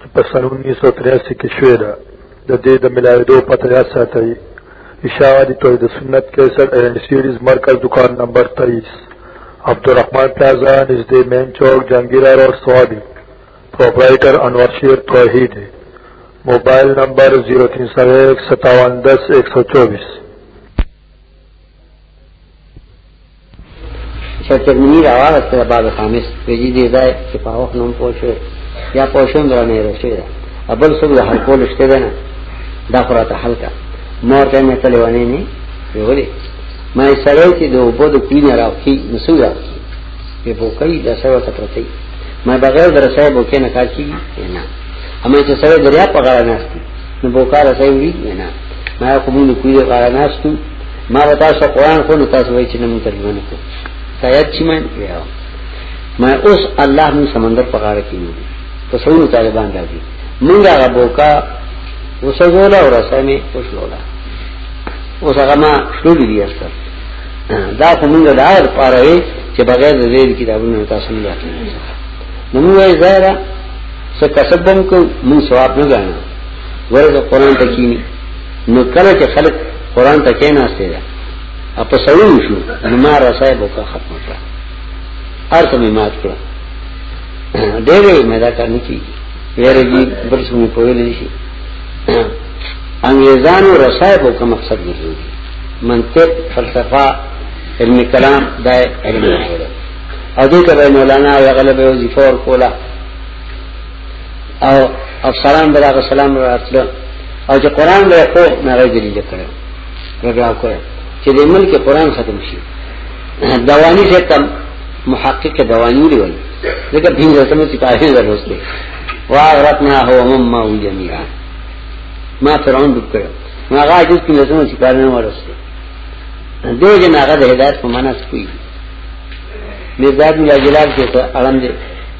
چې په سن 1983 کې شوې ده د دې د ملاویدو پته یاد ساتئ اشاعه دي توحید سنت 61 اینڈ سیریز مرکز دکان نمبر 23 عبدالرحمن پلازا نزدې مین چوک جنگیرا روډ سوابي پرپرایټر انور شیر توحید موبایل نمبر 03015710124 شیخ ترمذی راوسته د باب خامس په دې دی ځای چې په وخت نوم پوښو یا پوښوم درنه راشي دا ابل سب له هر کول شته ده نه دا خراته حلقه مور ته نه تلې ونی نه ویولې ما سره چې د وبو د کوی نه راوخی نسو راوخی په بوکای د سره ته پرتی ما بغیر در سره بوکې نه کار کی نه اما چې سره دریا په غاړه نه نو بوکار سره وی نه ما کومه کوی غاړه نه ما به تاسو قران خو نو تاسو وایئ چې نه مونږ ترجمه نه کوو سایت چې مې کړو ما اوس الله مون سمندر په غاړه کې یو په سونو طالبان راځي مونږ هغه بوکا وسوزولا او رسامي وشلولا اوس هغه ما شلو دي اصلا دا خو مونږ دا هر پاره وي چې بغیر د دې کتابونو تاسو نه راځي نو موږ یې ظاهره څه کسبم کو مون ثواب نه غواړو ورته قران ته کینی نو کله چې خلک قران ته کېناسته ده اپ سړی شو نو ما رسای بوکا ختم کړه ارته می مات کړه ډېر مې دا کار نه کیږي ویرګي بل څه مې پوهېږي شي انګريزانو رسای بوکا مقصد ګرځي منطق فلسفه علم کلام دا علم دی او دې ته مولانا یا غلبه وظیفه ور کوله او افسران دراغ سلام راتلو او چې قران له خو نه راځي کړو پروګرام کړو چې د ملک قران ختم شي دوانی سے کم محقق دوانی دی ولی لیکن بھی رسم سپاہی ضرورت دی واغرتنا هو مما و جميعا ما فرعون ډوب کړو ما هغه جز کې رسم سپاهی نه ورسته دې جن هغه د هدایت په معنا سپوي مزاج ملا جلال کې ته اړم دې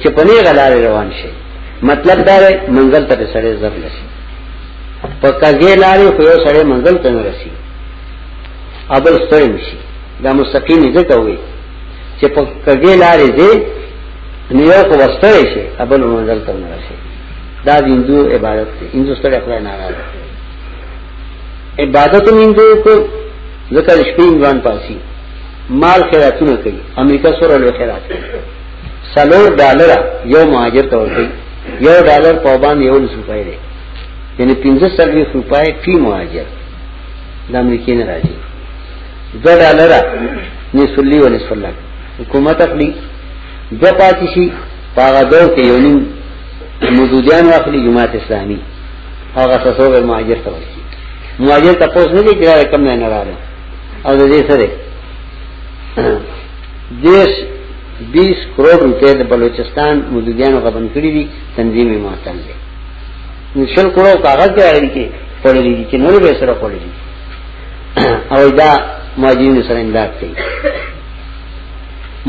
چې په نه غلار روان شي مطلب دا دی منزل ته سره زر لسی په کګې لارې خو یو سره منزل ته نه رسی ابل ستړي نشي دا مستقیم ذکر وي چې په کګې لارې دې نیو کو وستړي شي ابل منزل ته نه رسی دا د هندو عبادت دی هندو ستړي خدای نه راځي عبادت هندو کو ذکر شپې ځوان پاسي مال خیراتونه کوي امریکا سره له خیرات سلور ډالر یو مهاجر ته ورکړي یو ډالر په باندې یو روپۍ دی یعنی 1500 روپۍ فی مهاجر د امریکې نه راځي دو ډالر نه سلی ونه سلا حکومت اخلي د پاتې شي پاغه دو کې یو نیم موجودیان واخلي جماعت اسلامي هغه څه څو مهاجر ته ورکړي مهاجر تاسو نه دي چې کوم نه نه راځي او د دې سره دیش 20 کروڑ روپے د بلوچستان مودودیانو غبن کړی دي تنظیم معطل دی نشل کړو کاغذ کې راغلي کې پړلې دي چې نور به سره پړلې دي او دا ماجرین سره امداد کوي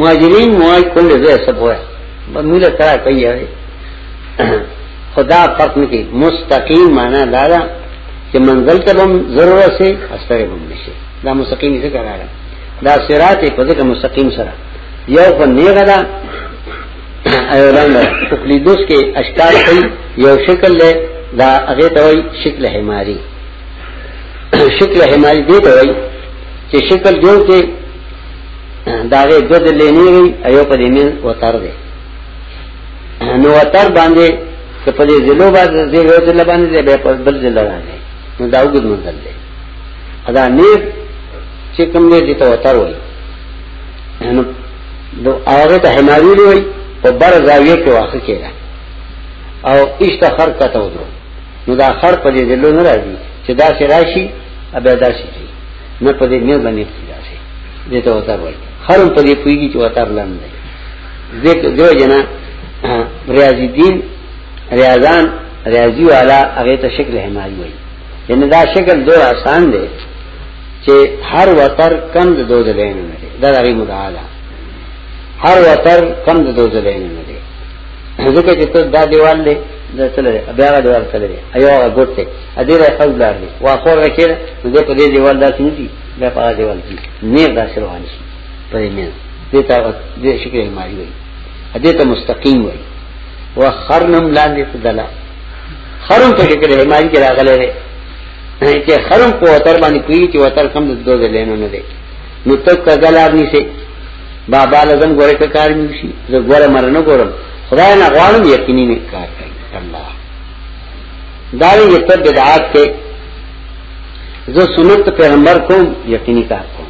ماجرین موای کول دې سب وای بموله کرا کوي خدا فرق نکي مستقیم معنا دارا چې منزل ته هم ضرورت سي استره هم نشي دا مستقیم ذکر راغلی دا صراط په دغه مستقیم سره یو په نیغه دا ایو لاندې تقلیدوس کې اشکار کوي یو شکل له دا هغه ته وایي شکل حماری شکل حماری دی ته وایي چې شکل جوړ کې داغه دد لینی وی ایو په دې من وتر دی نو وتر باندې که په دې ضلع باندې دې یو ضلع باندې دې به په بل ضلع باندې نو دا وګد منځل دی ادا نه چې کوم دې دې ته وتر وای نو دو هغه ته حماری وای په بر زاویه کې واقع کېږي او ایشته خر کته ودرو نو دا خر په دې ضلع نه راځي چې دا سي راشي ابه دا سي نه په دې نه باندې دې ته وتر وای خر په دې کوي چې وتر لاندې ذکر دیو جنا ریاضی دین ریاضان ریاضی والا هغه ته شکل حماری وایي یعنی دا شکل دور آسان دی چې هر وتر کم د دوه دین نه دی دا غي متعالی هر وتر کم د دوه دین نه دی ځکه چې ته دا دیوال دی دا تل دی بیا غا دیوال تل دی ایو هغه ګوت دی ا دې راځي خپل لار دی واخور راکې دې په دې دیوال داسې نه دی دا په دیوال کې نه داسې روان شي پرې مې دې ته دې شکل ماری وي دې ته مستقیم وي وخرنم لاندې تدلا خرم په شکل ماری کې راغله ده چې خرم په وتر باندې کوي چې وتر کم د دوه لینو نه دی نو تک کګلار نيسي بابا لازم ګوره کار نشي زه ګوره مرنه ګورم خدای نه غواړم یقیني نه کار کوي الله دا یې په بدعات کې زه سنت پیغمبر کوم یقیني کار کوم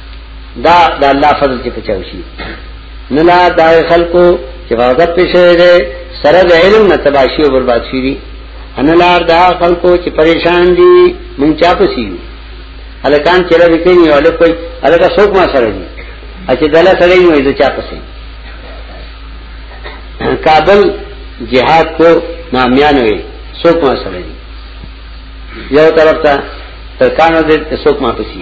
دا دا الله فضل چې پچاو شي نه لا دا خلکو چې غضب پېښې ده سره د علم نه تباشي او برباد شي دي ان لار دا خلکو چې پریشان دي مونږ چا پسی الکان چیرې وکړي او له کوئی الکا څوک ما سره دي اچھا دلا سره یې وې چا پسی کابل جهاد کو نامیان وي څوک ما سره دي یو طرف ته ترکانو دې څوک ما پسی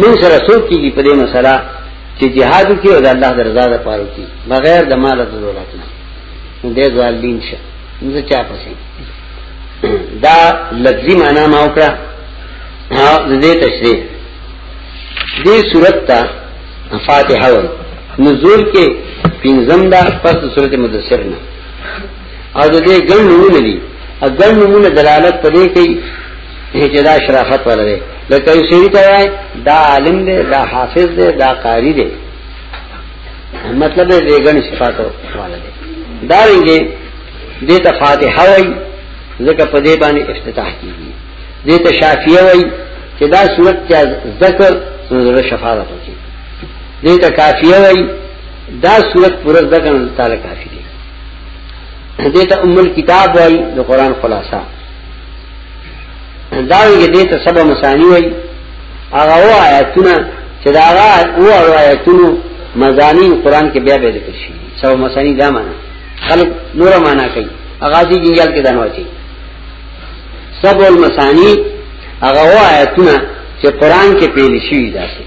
من سره څوک کیږي په دې مسله چې جهاد کې او د الله د رضا لپاره کې بغیر د مال د ضرورت نه دې ځوال دین شه نو چا پسې دا لفظي معنا ما وکړه ها دې تشریح دې صورت ته فاتحه وایي نزول کې پنځم دا پس صورت مدثر نه او د دې ګڼ نمونه دي ا ګڼ نمونه دلالت پدې کوي چې دا شرافت ولري لکه یو سړي ته وای دا عالم دی دا حافظ دی دا قاری دی مطلب دې ګڼ صفات ولري دا رنګه دې ته فاتحه وای ځکه پدې باندې افتتاح کیږي دې ته شافیه وای چې دا صورت چې ذکر نو شفاعت وکړي دې ته کافیه وای دا صورت پر ذکر تعالی کافی دې ته ام الكتاب وای د قران خلاصہ دا یې دې ته سبا مسانی وای هغه و آیاتونه چې دا هغه و آیاتونو مزانی قران کې بیا به ذکر شي سبا مسانی دا معنی خلق نور معنا کوي هغه دې جنجال کې دانو چی سبا المسانی هغه و آیاتونه چې قران کې پیل شي داسې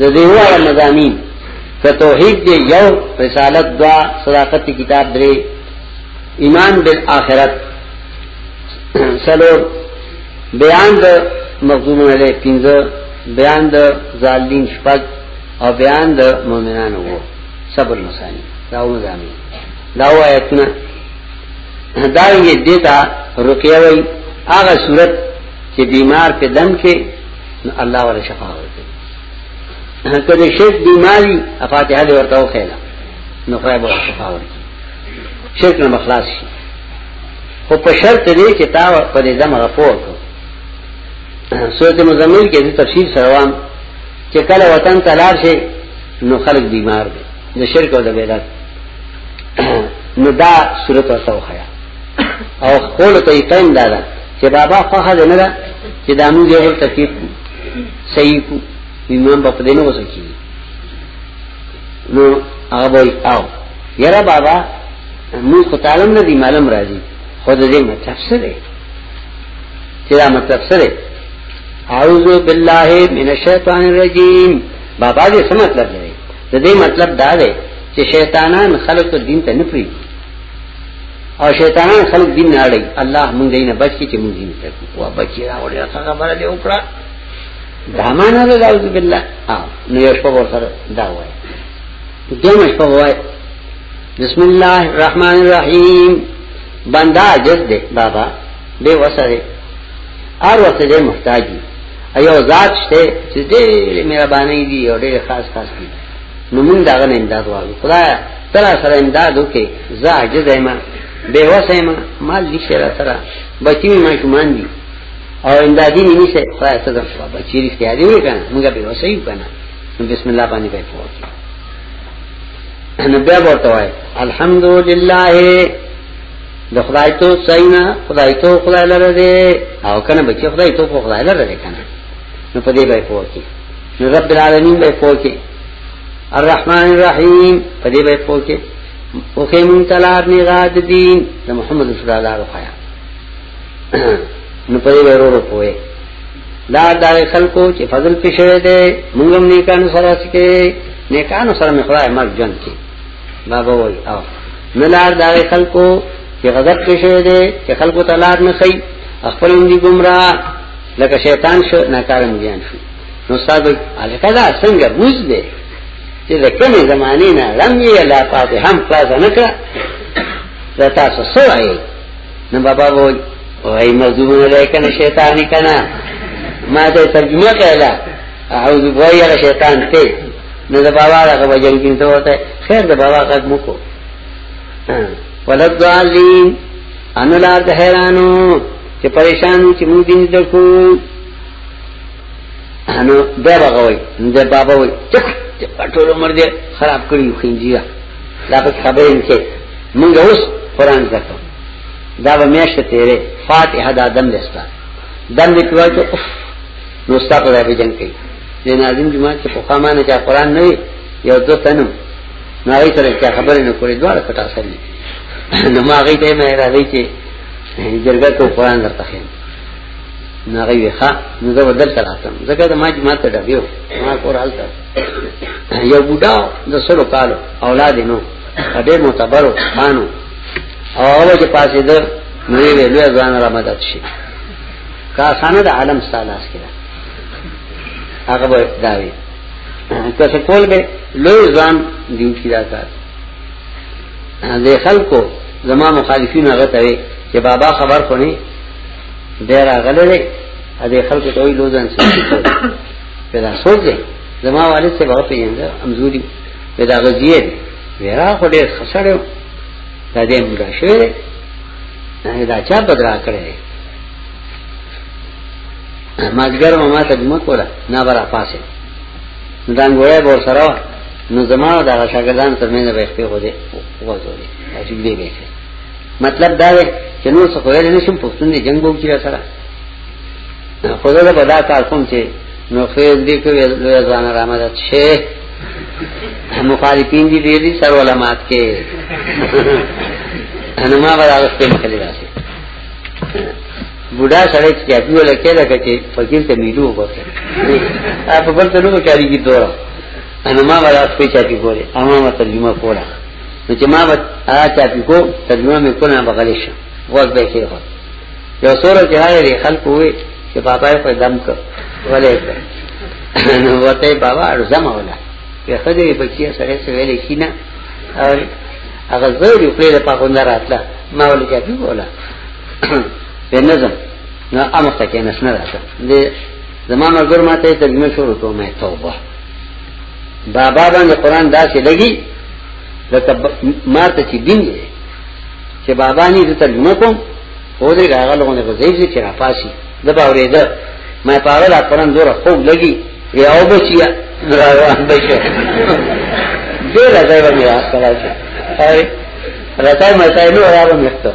د دې و آیات مزانی که توحید دی یو رسالت دوا صداقت کتاب درې ایمان بالآخرت سلور بیان د مخدومون علی پینزه بیان د ظالین شپږ او بیان د مؤمنانو وو صبر مسانی داو مزامی داو آیتنا داوی دیتا رقیه وی آغا صورت چې بیمار په دم کې الله ولا شفا ورکړي که د شرک بیماری فاتحه دې ورته وخیلا نو خدای به شفا ورکړي شرک نه مخلاص شي خو په شرط دې چې تا په دې دمه غفور کو سورته مزمل کې تفصیل سره وام چې کله وطن تلار شي نو خلک بیمار دي د شرک او د بدعت نو دا صورت ورته وخیا او خپل طریقې دا ده چې بابا فخر نه ده چې د امو یو تکلیف صحیح کو ایمان په دې نه وسکی نو هغه وای او یرا بابا موږ خو تعالی نه دی معلوم راځي خو دې مطلب څه دی چې دا مطلب څه دی اعوذ بالله من الشیطان الرجیم بابا دې څه مطلب دی د دې مطلب دا دی چې شیطانان خلق ته دین ته نه پری او شیطانان خلق دین نه اړي الله مونږ دې نه بچی چې مونږ دین ته کوو بچی راوړل څنګه باندې وکړه دا معنا ده اعوذ بالله او نو یو شپه ورسره دا وای دمه شپه وای بسم الله الرحمن الرحیم بندا عجز دے بابا بے وسع دے اور وقت دے محتاجی ایو ذات شتے چی دے میرا بانی دی اور دے خاص خاص کی نمون داغن امداد واغی خدا ترا سر امداد ہو کے زا عجز ایما بے وسع ایما مال دی شیرہ سرا بچی میں شمان دی او امدادی نیمی سے خدای صدر شوا بچی رکھتے آدی ہوئی کنا منگا بے وسیب کنا بسم اللہ بانی بے پوار کی نبیہ بورتا ہوئے الحمدللہ د خدای تو سینا خدای تو خدای لره دے او کنه بچی خدای تو کو خدای لره دے کنه نو په دې بای پوه کی نو رب العالمین بای پوه کی الرحمن الرحیم په دې بای پوه کی او خیمون تلار نغاد دین د محمد صلی الله علیه وسلم نو په دې ورو پوهه دا دا خلکو چې فضل پښوي دي موږ هم نیکانو سره سکے نیکانو سره مخړای مرګ جون کې بابا وای او نلار دا خلکو چې غضب پښوي دي چې خلکو ته لار نه خي خپل دي گمراه لکه شیطان شو ناکارم ګیان شو نو استاد الکه دا څنګه بوز دي چې د کومې زمانې نه لم یې لا پاتې هم خلاص نه کړ دا تاسو سوای نو بابا وای وای مزونه لیکن شیطان کنا ما ته ترجمه کړه اعوذ بالله من شیطان ته نو د بابا هغه وجل کې ته وته خیر د بابا قد مو کو ولد ضالین ان لا حیرانو چې پریشان چې مونږ دین دکو انو دا بغوي دا بابا وي ټول عمر دې خراب کړی خنجیا لا په خبرې نه منګه اوس قران زکه دا به میاشت تیرې فاتحه دا دم دستا دم دې کوي چې اف نو ستا په دې جنگ کوي د ناظم جماعت په قامانه چې قران نه یو دو تنم نو هغه سره چې خبرې نه کولې دواړه کټا سره نو ما هغه ته مې را دی چې جرګه کو قران درته خیم نو هغه ویخه نو زه بدل تراتم زکه ما جماعت ته ډبیو ما کور حالت یو بوډا د سلو کالو اولاد نو ډېر معتبرو خانو او هغه چې پاسې ده نو یې لوی ځان را مدد شي کا سانه د عالم سالاس کړه هغه به داوي که څه کول به لوی ځان دیو کی دا کار د خلکو زما مخالفین هغه ته چې بابا خبر خو نه ډیر غلې دې خلکو ته وی لوزن سي پیدا سوچ دی زما والد سے بہت پیجن دا امزوری پیدا غزیه دی ویرا خو ډیر خسړیو دا دې موږ شوی دی دا چا بدرا کړی دی مازګر ما ما ته جمع کوله نه برا پاسه دا ګوره بور سره نو زما دا شاګردان تر مینه به خپل غوډه وځوري عجیب دی به مطلب دا دی چې نو څه کوی نه شم پښتون دي جنگ وکړي سره خو زه به دا کار کوم چې نو فیض دې کوي لوی ځان را مدد شي مخالفین دي دې سر علماءات کې انا ما به هغه په مخالي راشي بوډا سره چې اپی ولا کې لکه چې فقیر ته میلو وکړي اپ بل ته نو چاري کی دورا انا ما به هغه په چاپی ګوره اما ما ترجمه کوله نو چې ما به هغه چاپی کو ترجمه مې کونه بغلیشه وځ به کې یو سورو کې هغه دی خلک وې چې بابا یې په دم کړ ولې کړ نو وته بابا ارزم ولا یو خدای بچی سره سره ویل کینا او هغه زور یو پرې په خوند راتله ما ولې کې ولا بنظم نو امر ته کې نس نه راته دې زمانه ګور ماته ترجمه شروع کوم توبه بابا باندې قران داسې لګي لکه ماته چې دین دی چې بابا ني د ترجمه کوم او دې هغه لغونه په ځای چې را پاسي د باورې ده مې پاره لا قرآن دوره خوب لګي یا او بچیا روان بچو دې راځي باندې راځلا شي هاي راځي مې تای نو راو مخته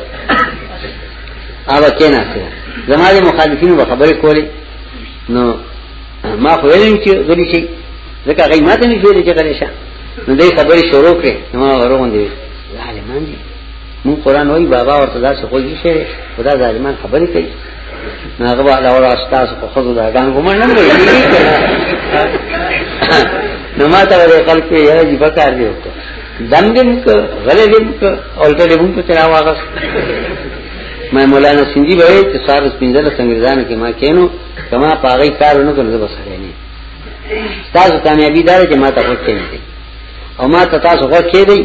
اوبه کینا سي زماري مخالفینو به خبرې کولې نو ما خو ویل چې غلي شي ځکه غي ماته نه جوړې چې غلي شه نو دې خبرې شروع کړې نو ورغون دي ظالمان دي نو قران وای بابا ورته دا څه کوي چې خدا ظالمان خبرې کوي هغه به علاوه استاد په خود دا ګان ګمان نه کوي نو ما ته ورې خلک یې دی بکار دی وکړه دم دم ک غلې دم ک اولټه دې مونږ ته چلا واغس ما مولانا سندي به چې سار سپینځل سنگریزان کې ما کینو کما پاغي کارونه کوي زه بسره نه تاسو کامیابی دار چې ما ته وڅینې او ما ته تاسو غوږ کې دی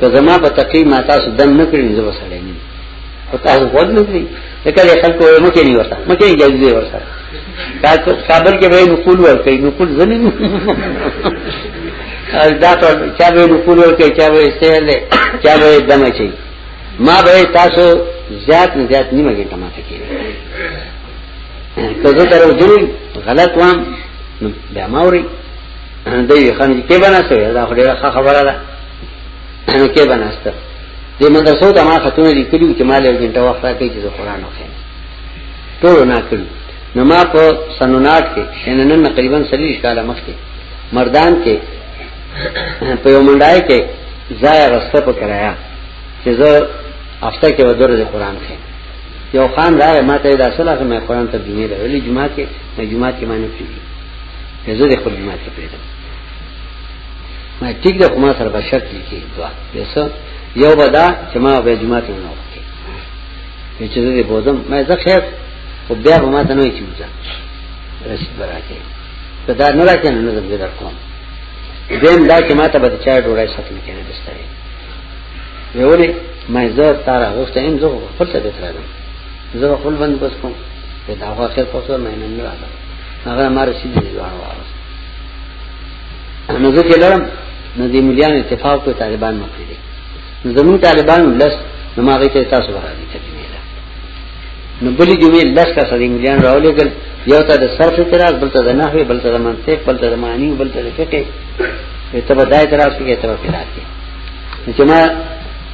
که زما په تقی ما تاسو دم نه کړی زه وسړی نه او تاسو غوږ نه کړی ځکه له خلکو یې مکه نه ورته مکه یې جایز دی ورته تاسو کابل کې به نقول ورکړي نقول زنه نه دا ټول چا به نقول ورکړي چا به سهل چا به دم چي ما به تاسو زیات نه زیات نیمه ګټه ماته کړی کله درو جوړ غلط وام بیا ما وري دوی خان کې بناسته دا ډېره خبره ده کې بناسته د مدرسو ته ما خاتون لیکلو چې مال یو غنټه وخت راکړي چې قرآن وخیم ټول نه کړی نو ما په سنونات کې شننن تقریبا سلیش کاله مخکې مردان کې په یو منډای کې ځای رسته په کرایا چې زه افته کې ودور د قران کې یو خان راغی ما ته دا اصله مې قران ترجمه لري جمعه کې مې جمعه کې معنی کړی زه د خپل جماعت ته پیدا ما ټیک ده ما سره به شرط لیکي دوا یسه یو بدا چې ما به جماعت نه وکړي چې زه دې بوزم ما زه خیر او بیا به ما ته نه کیږي رسید براکه ته دا نه راکې نه زه به در کوم دیم دا چې ما ته به چا ډوړای ساتل کېنه دستای ویولې ما زه تار غوښته ایم زه خپل ته درځم زه خپل بند بس کوم دا واخر پوسو مې نه راځم هغه ما رسید دې ځوان وارس نو زه چې لړم نو دې مليان اتفاق په طالبان مخ دي نو زمون طالبان لس نو ما غي ته تاسو ورغلي ته دې نه نو بلی جمعې لس کا سړي مليان راولې ګل یو ته د صرف اعتراض بل ته د نحوی بل ته د منطق بل ته د معنی بل ته د فقه ته به دای اعتراض کې ته به اعتراض کې چې ما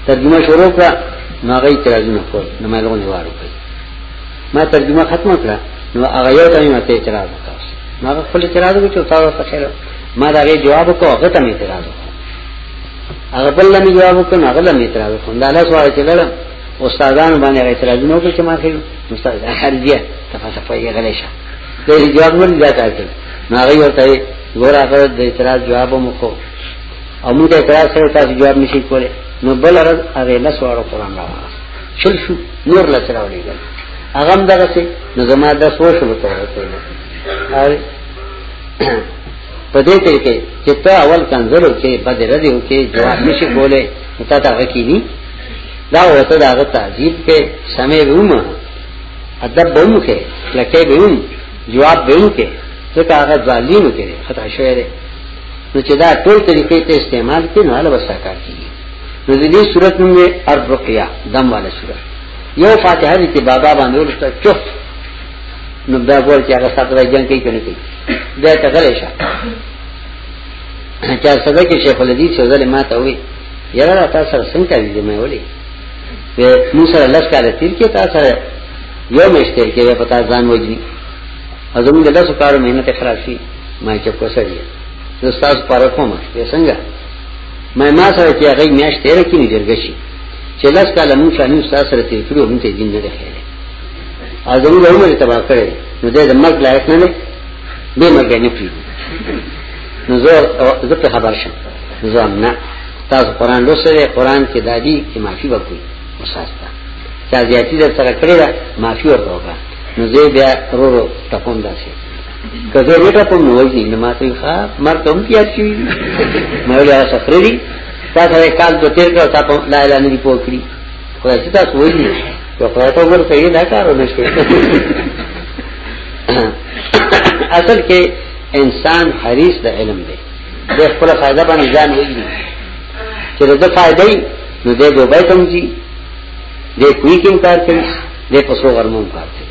ترجمه شروع کړه ما غي اعتراضونه کول نو ما لغونه وارو کړ ما ترجمه ختمه کړه نو هغه یو ته ماته اعتراض وکړ ما خپل اعتراض وکړ تاسو ته خیر ما دا غي جواب وکړ هغه ته اعتراض وکړ هغه بل نه جواب وکړ هغه له اعتراض وکړ دا لاس واره چې لړم استادان باندې اعتراض نه وکړ چې ما خیر استاد خارجیه تفاسه پي غلې شه دا جواب ورته دا کار کوي ما غي ورته ګور هغه د اعتراض جواب مو کو او موږ اعتراض سره تاسو جواب نشي کولای نو بل ورځ هغه لاس واره قران راوړل چل شو نور لا سره ولېګل هغه هم دغه سي نو زما د سو شو ته ورته په دې ته کې چې ته اول کنځلو کې بد ردی او کې جواب نشي کولای ته تا غکینی دا وته دا غ تعذیب په سمې ووم ادب بوم کې لکه بوم جواب بوم کې ځکه هغه ظالم کې خطا شوی دی نو چې دا ټول طریقې ته استعمال کړي نو هغه وسه کار کوي نو د دې صورت نوم یې الرقیه دم والا صورت یو فاتحه دې ته بابا باندې ورسته چوف نو دا ګور چې هغه ساتره جنگ کوي کنه کوي دا ته غلې شه چا سره کې شیخ الحدیث یو ځل ما ته وی یاره تاسو سره څنګه دې مې ولي و مو سره لږ کال تیر کې تاسو سره یو مشته کې په تاسو ځان وځي ازمو له تاسو کارو مهنت خلاصي ما چې کوسړی زه تاسو پر کومه څنګه ما ما سره چې هغه میاش تیر کې نه جرګه شي چې لاس کاله مونږ شانو استاد سره تیر کړو مونږ ته دین نه دی خیر او زموږ عمر تبا کړی نو دې د مرګ لایق نه دی به مرګ نه پیږي نو زه زه په خبر شم زه نه تاسو قران لوسره قران کې دادی کې معافي وکړي استاد ته چا زیاتی در سره کړی دا معافي ورکړه نو زه بیا ورو ټپوم داسې که زه ویټه په موځي نه ماته ښا مر کوم کیات شي مې له سفر دي تاسو یې کال د تیر کړو تاسو لا اله نه دی پوکړي خو چې تاسو وایي یو خدای ته ورته یې دا کارو نشته اصل کې انسان حریص د علم دی د خپل فائدہ باندې ځان وایي چې د فائدې نو دې دوبه تم جی دې کوی کوم کار کوي دې پسو غرمو کار کوي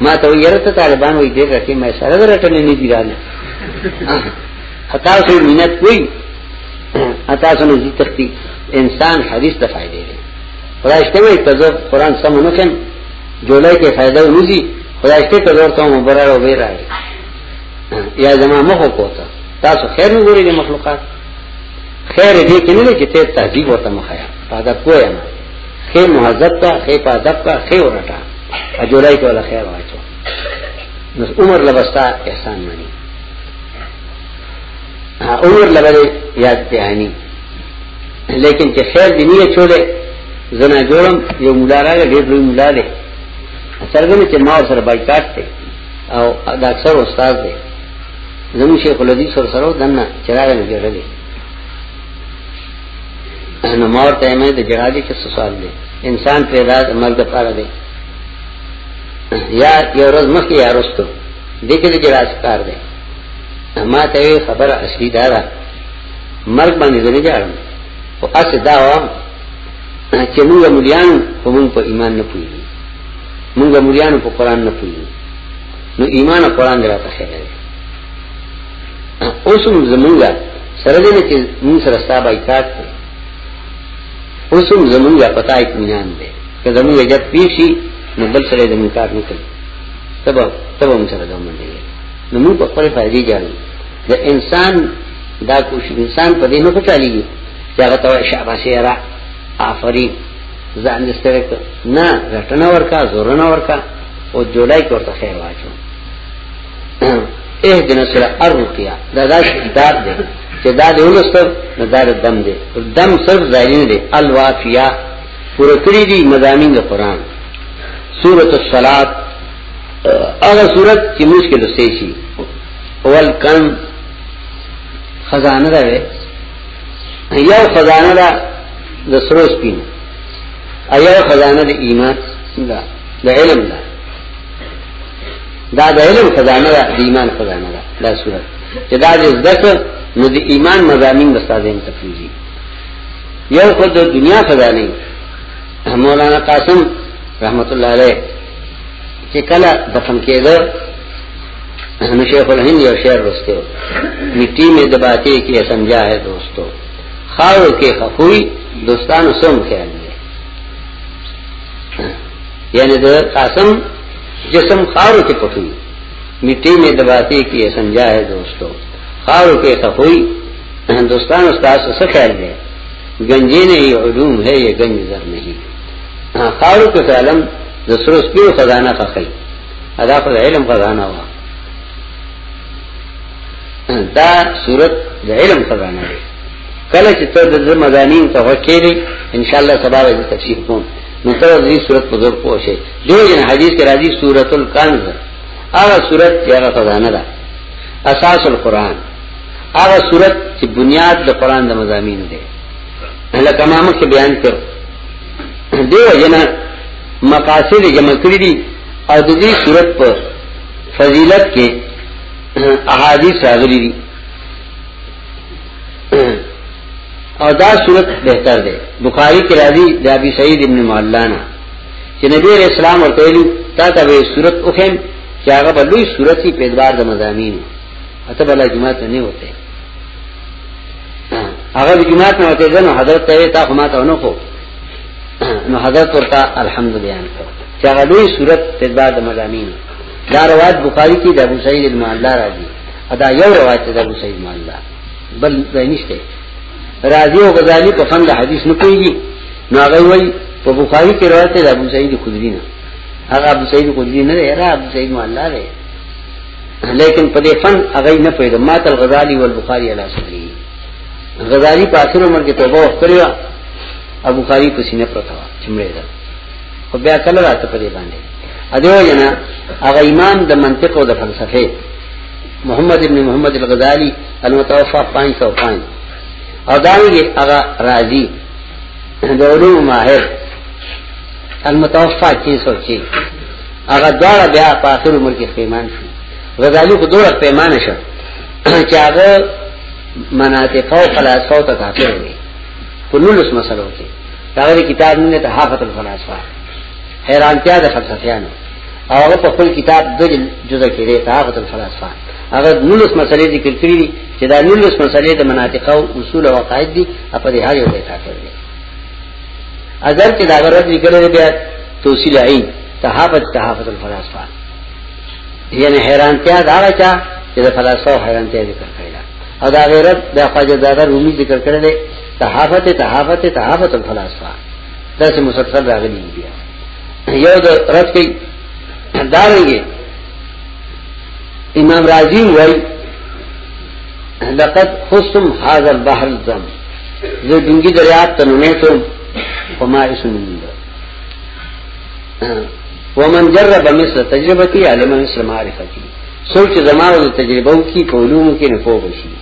ما ته یره ته طالبان وې دې راکې مې سره درټنې نه دی رانه اتا سو مينت کوي اتا سو نه تختی انسان حدیث د فائدې دی خدایشته وي ته قرآن سم نه کم جولای کې فائدہ ونیږي خدایشته ته ورته مبرر او بیره یا زما مخ کوته تاسو خیر نه ګوري د مخلوقات خیر دې کې نه چې ته تهذیب ورته مخایا پاګه کوی نه خې مهذب کا خې په ادب کا خې ورټا اجولای کوله خیر واچو نو عمر لبستا احسان مانی عمر لبل یاد پیانی لیکن چې خیر دی نه چولې زنا جوړم یو مولا راغی ډېر لوی مولا دی څرګنده چې ما سره بایکاټ دی او دا اکثر استاد دی زمو شیخ الحدیث سره سره دنه چراغ نه جوړلی نو مور ته مې د جهادي کې سوال دی انسان پیدا د مرګ لپاره دی یا یو ورځ مخکې یا وروسته دې کې د جهاد کار دی ما ته خبره اصلي دا ده مرګ باندې زه نه جاړم او اسه دا وام چې موږ مليان په موږ په ایمان نه پوي موږ مليان په قران نه پوي نو ایمان او قران دراته خیر دی اوس موږ زمونږه سره دې نه چې موږ سره ستا بایکاټ دی اوسم زمون یا پتا اطمینان دی که زمون یې جب پیشي نو بل سره دې موږ کار نه کوي تب تب موږ سره دوم دی نو موږ په خپل فائدې جوړو د انسان دا کوشش انسان په دې نه پټالي چې هغه ته شاباسي را آفرین ځان دې ستړی نه رټنه ورکا زورنه ورکا او جوړای کوته خیر واچو اهدنا سره ارقیا دا دا کتاب دی چې دا دی ولستر نه دا دم دی دم سر ځایونه دی الوافیا پوره کړی دی مضامین د قران سورۃ الصلات هغه سورۃ چې مشکل سي شي اول کن خزانه ده یو خزانه ده د سرو سپین ایو خزانه د ایمان ده د علم ده دا د علم خزانه ده د ایمان خزانه ده دا صورت چې دا د ذکر نو د ایمان مضامین بسازین تفریزی یو خود د دنیا خزانه مولانا قاسم رحمت الله علیه چې کله دفن کېده نو شیخ الهند یو شعر رسته مټی می دباتی کې سمجھا ہے دوستو خاور کې خفوی دوستانو سم خیال یعنی د قاسم جسم خارو کې پټوي مټي مې دباتي کې سمجھا ہے دوستو خارو کې خفوي هندستان استاد څه خیال دی گنجی نه علوم ہے یہ گنج زر نہیں خارو کې علم د سرو سپیو خزانه خخی ادا خو علم خزانه وا دا صورت د علم خزانه ده کله چې ته د مزامین ته وکړې ان شاء الله سبا به تفسیر کوم نو تر دې صورت په ځور پوه شي دیو جن حدیث کې راځي سورۃ الکنز هغه صورت چې هغه خزانه ده اساس القرآن هغه صورت چې بنیاد د قرآن د مزامین دی لکه ما مخکې بیان کړ دیو جن مقاصد جمع کړی دي او د دې صورت په فضیلت کې احادیث راغلي دي او دا صورت بہتر دے بخاری کی راضی دا ابی سعید ابن معلانا چی نبی علیہ السلام ورطویلو تا تا بے صورت اخیم چی آغا بلوی صورتی پیدوار دا مضامینو اتا بلا جماعت نہیں ہوتے آغا بی جماعت نہیں ہوتے دنو حضرت تاوی تا خماتا انو خو نو حضرت ورطا الحمد بیان کرو چی آغا بلوی صورت پیدوار دا مضامینو دا روایت بخاری کی دا ابو سعید ابن معلانا راضی ادا یو روایت ده ابو سعید مان دا بل ځای نشته راضی او غزالی په فن د حدیث نه کوي نو هغه وایي په بخاری کې روایت ده ابو سعید خدری نه هغه ابو سعید خدری نه دی را ابو سعید مان الله دی لیکن په دې فن هغه نه پیدا مات الغزالی والبخاری علی صدری غزالی په اخر عمر کې توبه وکړه ابو بخاری په سینه پرتا چمړې ده خو بیا کله راته په دې باندې ادیو جنا هغه امام د منطق او د فلسفه محمد ابن محمد الغزالی المتوفى 505 او داوی هغه راضی د علوم ماهر المتوفى 606 هغه دواړه بیا په اخر عمر کې پیمان شو غزالی کو دوه پیمان شو چې هغه مناطق او خلاصو ته کافر وي په نولس مسلو کې داغه کتاب نوم ته حافظ الفلاسفه حیرانتیا د فلسفیانو او هغه په خپل کتاب د جزء کې دی حافظ الفلاسفه هغه نولس مسلې ذکر کړې دي چې دا نولس مسلې د مناطق او اصول او قواعد دي په دې هر یو ځای کار کوي اگر چې دا غرض لیکل دی بیا توصیل عین تحافظ تحافظ الفلاسفه یعنی حیرانتیا دا راچا چې د فلسفه حیرانتیا ذکر کړی او دا غیرت د خواجه زاده رومي ذکر کړی صحافت تحافت تحافت الفلاسفه دا سه مسلسل راغلی دی یو د رد کوي دا ویږي امام رازی وای لقد خصم هذا البحر الزم زه دنګي دریاب ته نه ته وما اسم ومن جرب مثل تجربتي علم مثل معرفتي سوچ زمانه تجربو کی په علوم کې نه پوه شي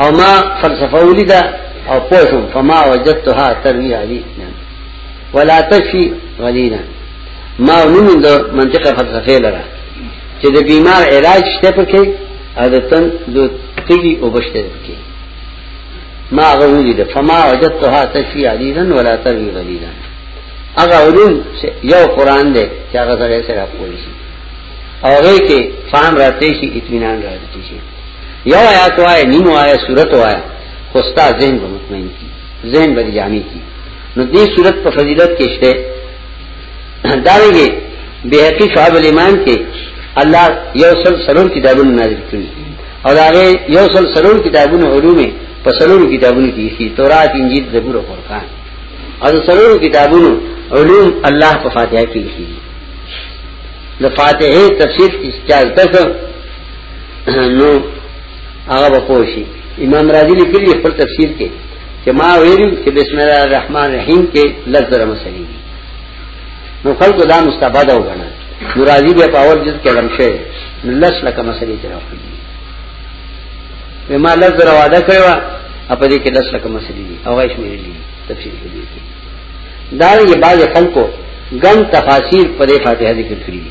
او ما فلسفه ولیدا او پوښوم فما وجدتها تروی علی ولا تشفي غلینا ما نوم د منطقه فلسفه لره چې د بیمار علاج شته پکې او د تن د تیږي او بشته پکې ما هغه ولید فما وجدتها تشفي علینا ولا تروی غلینا هغه علوم یو قران دی چې هغه سره سره پولیسي او هغه کې فهم راته شي اطمینان راته شي یو آیات وای نیمو آیا صورت وای خوستا ذهن به مطمئن کی ذهن به جامع کی نو دې صورت په فضیلت کې شته داویږي به حقی شعب الایمان کې الله یو سل سرور کتابونه نازل کړی او داغه یو سل سرور کتابونه علومه په سرور کتابونو کې شي تورات انجیل زبور او قرآن او سرور کتابونو علوم الله په فاتحه کې شي د فاتحه تفسیر استعاذ تک نو هغه به پوښي امام رازی لیکلی خپل تفسیر کې چې ما ویلو چې بسم الله الرحمن الرحیم کې لفظ را مسلې نو خلکو دا مستفاده وګڼل نو رازی به په اول جز کې رمشه نو لس لکه مسلې تر اخلي ما لفظ را وعده کړو په دې کې لس لکه مسلې دي او غیش مې لري تفسیر کې دارنګه بعض خلکو غم تفاسیر په دې فاتحه ذکر کړی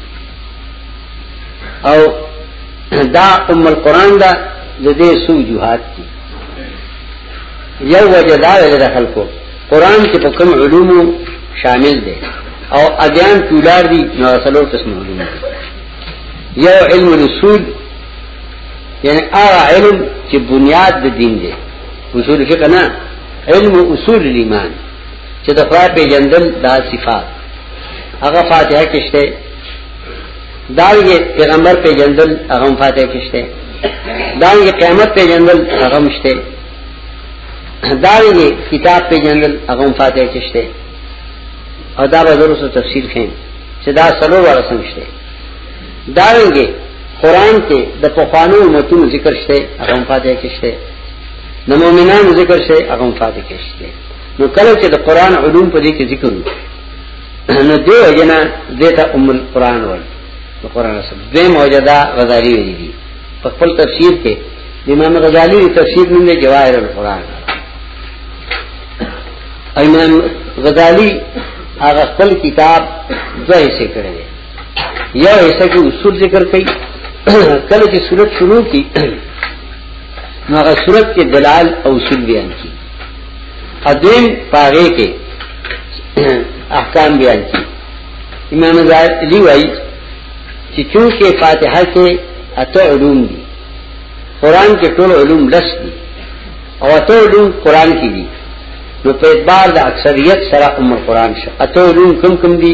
او دا ام القران دا د دې سو جهاد دي یو وجه دا د خلکو قران کې په کوم علوم شامل دي او اذان کولار دي نو سلو قسم علوم دي یو علم الاصول یعنی هغه علم چې بنیاد د دین دی اصول فقه نه علم اصول الايمان چې د خدای په جندل دا صفات هغه فاتحه کې شته داوی پیغمبر په جندل هغه فاتحه کې شته داوی قیامت په جندل هغه مشته داوی کتاب په جندل هغه فاتحه کې شته او دا به درس تفصیل خیم چې دا سلو ورسم شته دارنګه قران کې د پخوانو امتونو ذکر شته هغه هم پاتې کې شته د مؤمنانو ذکر شته هغه هم پاتې کې شته نو کله چې د قران علوم په دې کې ذکر نو دې وجنا دته ام القران ول د قران سره دې موجدا غزالي ویلي دي په خپل تفسیر کې د امام غزالي تفسیر نوم دی جواهر القران امام غزالي هغه خپل کتاب ځای څخه کړی یو حصہ کې اصول ذکر کړي کله چې صورت شروع کی نو هغه صورت کې دلال او اصول بیان کی ادم پاره کې احکام بیان کی امام غزالی وایي چې چونکه فاتحه کې اته علوم دي قران کې ټول علوم لس دي او اته علوم قران کې دي نو په اعتبار د اکثریت سره ام القران شه اته علوم کم کم دي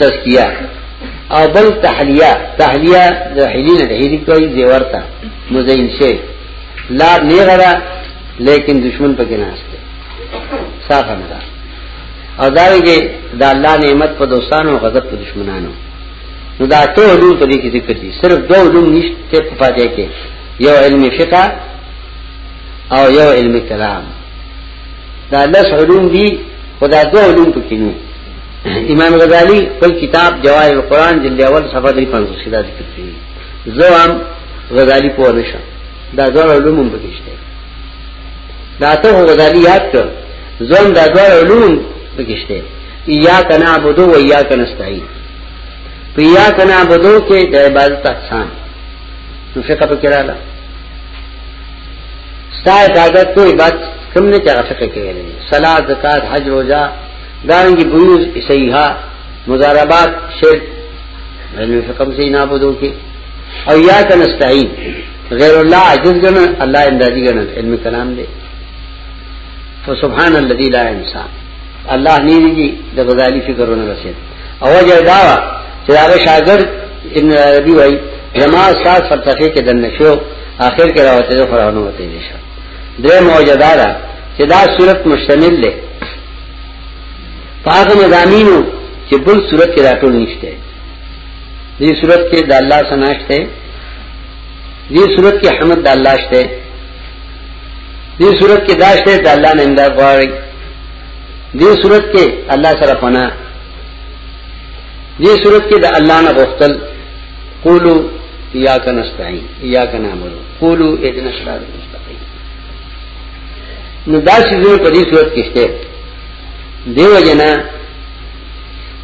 تسکیه او بل تحلیه تحلیه د حلین د حلی کوي زیور تا مزین شي لار نه غرا لیکن دشمن پکې نه استه صاف نه ده او دا ویږي د الله نعمت په دوستانو او غضب په دشمنانو نو دا ټول علوم په دې کې ذکر دي صرف دوه علوم نشته په فاتحه کې یو علم فقہ او یو علم کلام دا لس علوم دي خدا دوه علوم پکې نه امام غزالی خپل کتاب جواهر القرآن جلد اول صفحه 350 دا ذکر کړی زه هم غزالی په ورشه دا ځوړ علوم هم بکشته دا ته غزالی یاد کړ زوم دا ځوړ علوم بکشته یا کنا عبدو و یا کنا استعین په یا کنا عبدو کې د عبادت احسان نو فقہ په کړه ستا عبادت تو عبادت کم نه چا فقہ کې صلاة زکات حج روزه دارنګي بيوز صحیحه مضاربات شرک علم فقم سے نابودو کې او یا کنستعين غیر الله عجز ګنه الله اندازي ګنه علم کلام دی فسبحان الذي لا انسان الله نیږي د غزالی فکرونه رسید او وجه دا چې هغه شاګرد ابن عربي وای جما سات فلسفه کې دن نشو اخر کې راوته فرعون وته نشه درې موجدارا چې دا صورت مشتمل له پاغه مزامینو چې بل صورت کې راټول نشته دې صورت کې د الله سناشته دې صورت کې حمد د الله شته دې صورت کې داشته د الله نه امداد غواړي دې صورت کې الله سره پناه دې صورت کې د الله نه غوښتل قولو یا کنستعين یا کنامرو قولو اذن الصراط نو دا سیزونه په دې صورت کې شته دیو جنا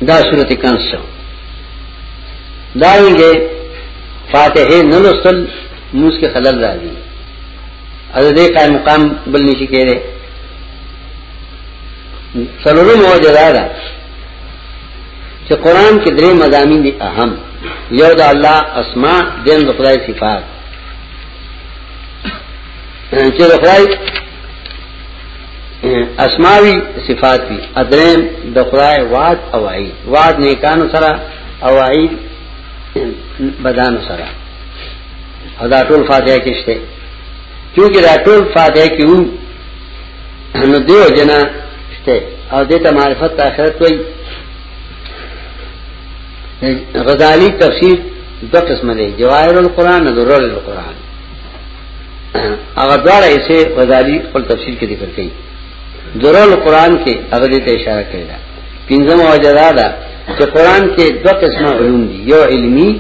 دا صورت کنس شو دا یې فاتحه نلوستل موس کې خلل راځي او دې قائم مقام بل نشي کېره سلورو موجدا ده چې قران کې درې مضامین دي اهم یو د الله اسماء دین د خدای صفات چې د خدای اسماوي صفات دي ادریم د خدای وعد او عید وعد نیکانو سره او عید بدانو سره او دا ټول فاتحه کې شته چونکه دا ټول فاتحه کې وو نو دیو جنا شته او دې ته معرفت آخرت وای غزالی تفسیر دو قسم دی جواهر القرآن او درر القرآن هغه دواړه ایسه غزالی خپل تفسیر کې ذکر کړي ضرور قران کې هغه دې ته اشاره کړې ده پنځم وجدا ده چې قران کې دوه قسمه علوم دي یو علمی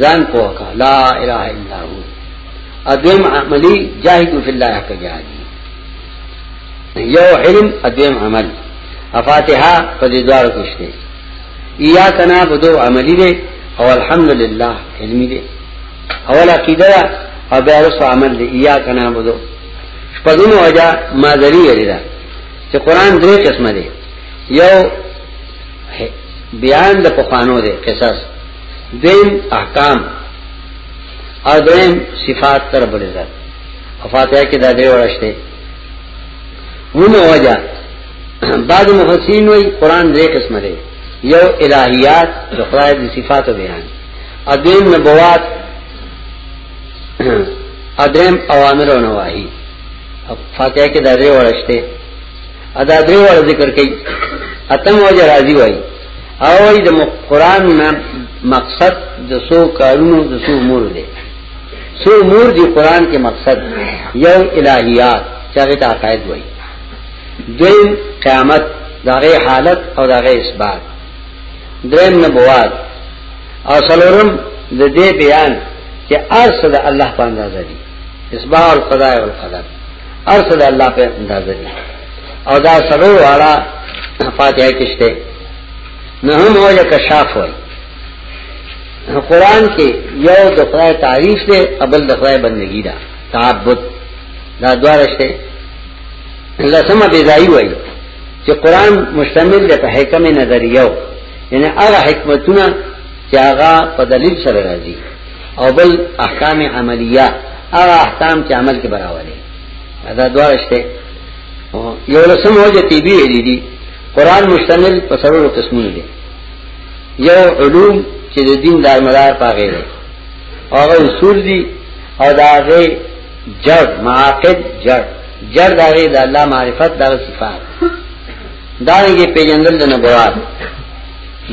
ځان پوهه لا اله الا هو ادم عملی جاهد فی الله حق جهاد یو علم ادم عمل افاتحه په دې دواړو کې شته یا کنا بدو عملی دې او الحمدلله علمی دې اول عقیده او بیا رسو عمل دی یا کنا بودو شپږم وجه مازری ویل دا چې قران درې قسمه دی یو بیان د پخوانو دی قصص دین احکام او دین صفات تر بل ذات فاتحه کې دا درې ورشته مون وجه بعض مفسرین وی قران درې قسمه دی یو الہیات د خدای د صفات بیان ادم نبوات ادم اوامر او نواهی فاتحه کې دا درې ورشته ادا درې ور ذکر کړي اتم وجه راضي وای او د قران نه مقصد د سو کارونو د سو امور دی سو امور دی قران کې مقصد یو الہیات چاغه ته عقاید وای دین قیامت دغه حالت او دغه اثبات دریم نبوات او سلورم د دې بیان چې ارس د الله په اندازه دي اسباع القضاء والقدر ارس د الله په اندازه دي او دا سلور والا فاتحه کېشته نه هم وجه کشاف وای قرآن کې یو د خدای تعریف دی ابل د خدای بندگی ده تعبد دا دوارشته لسمه بیزایی وای چې قران مشتمل دی په حکم نظریو یعنی هغه حکمتونه چې هغه په دلیل سره راځي او بل احکام عملیه هغه احکام چې عمل کې براوړي دا دوه شته یو لسم هو چې تی بي دي قران مشتمل په سرور قسمونه دي یو علوم چې د دین دار مدار پاګې دي هغه اصول دي او دا هغه جړ معاقد جړ جر داغه د الله معرفت دغه صفات داغه پیجندل د نبوات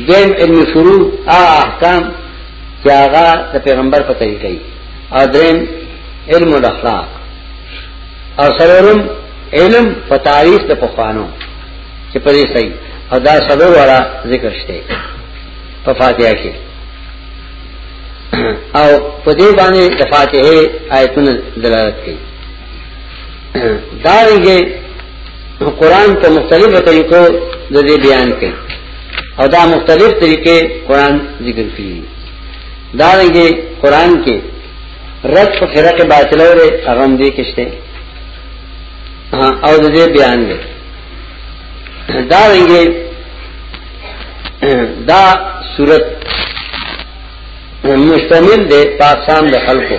دیم علم فروع ا احکام چې هغه د پیغمبر په طریقې او دریم علم الاخلاق او سرورم علم په تاریخ د پخوانو چې په دې صحیح او دا سلور والا ذکر شته په فاتحه کې او په دې باندې د فاتحه آیتونه دلالت کوي دارنګه قران په مختلفو طریقو د دې بیان کړي او دا مختلف طریقې قران ذکر کړي دارنګه قران کې رد په فرق باطلو لري هغه هم دې کېشته او د دې بیان دی دا رنګه دا صورت مشتمل دی پاکستان د خلکو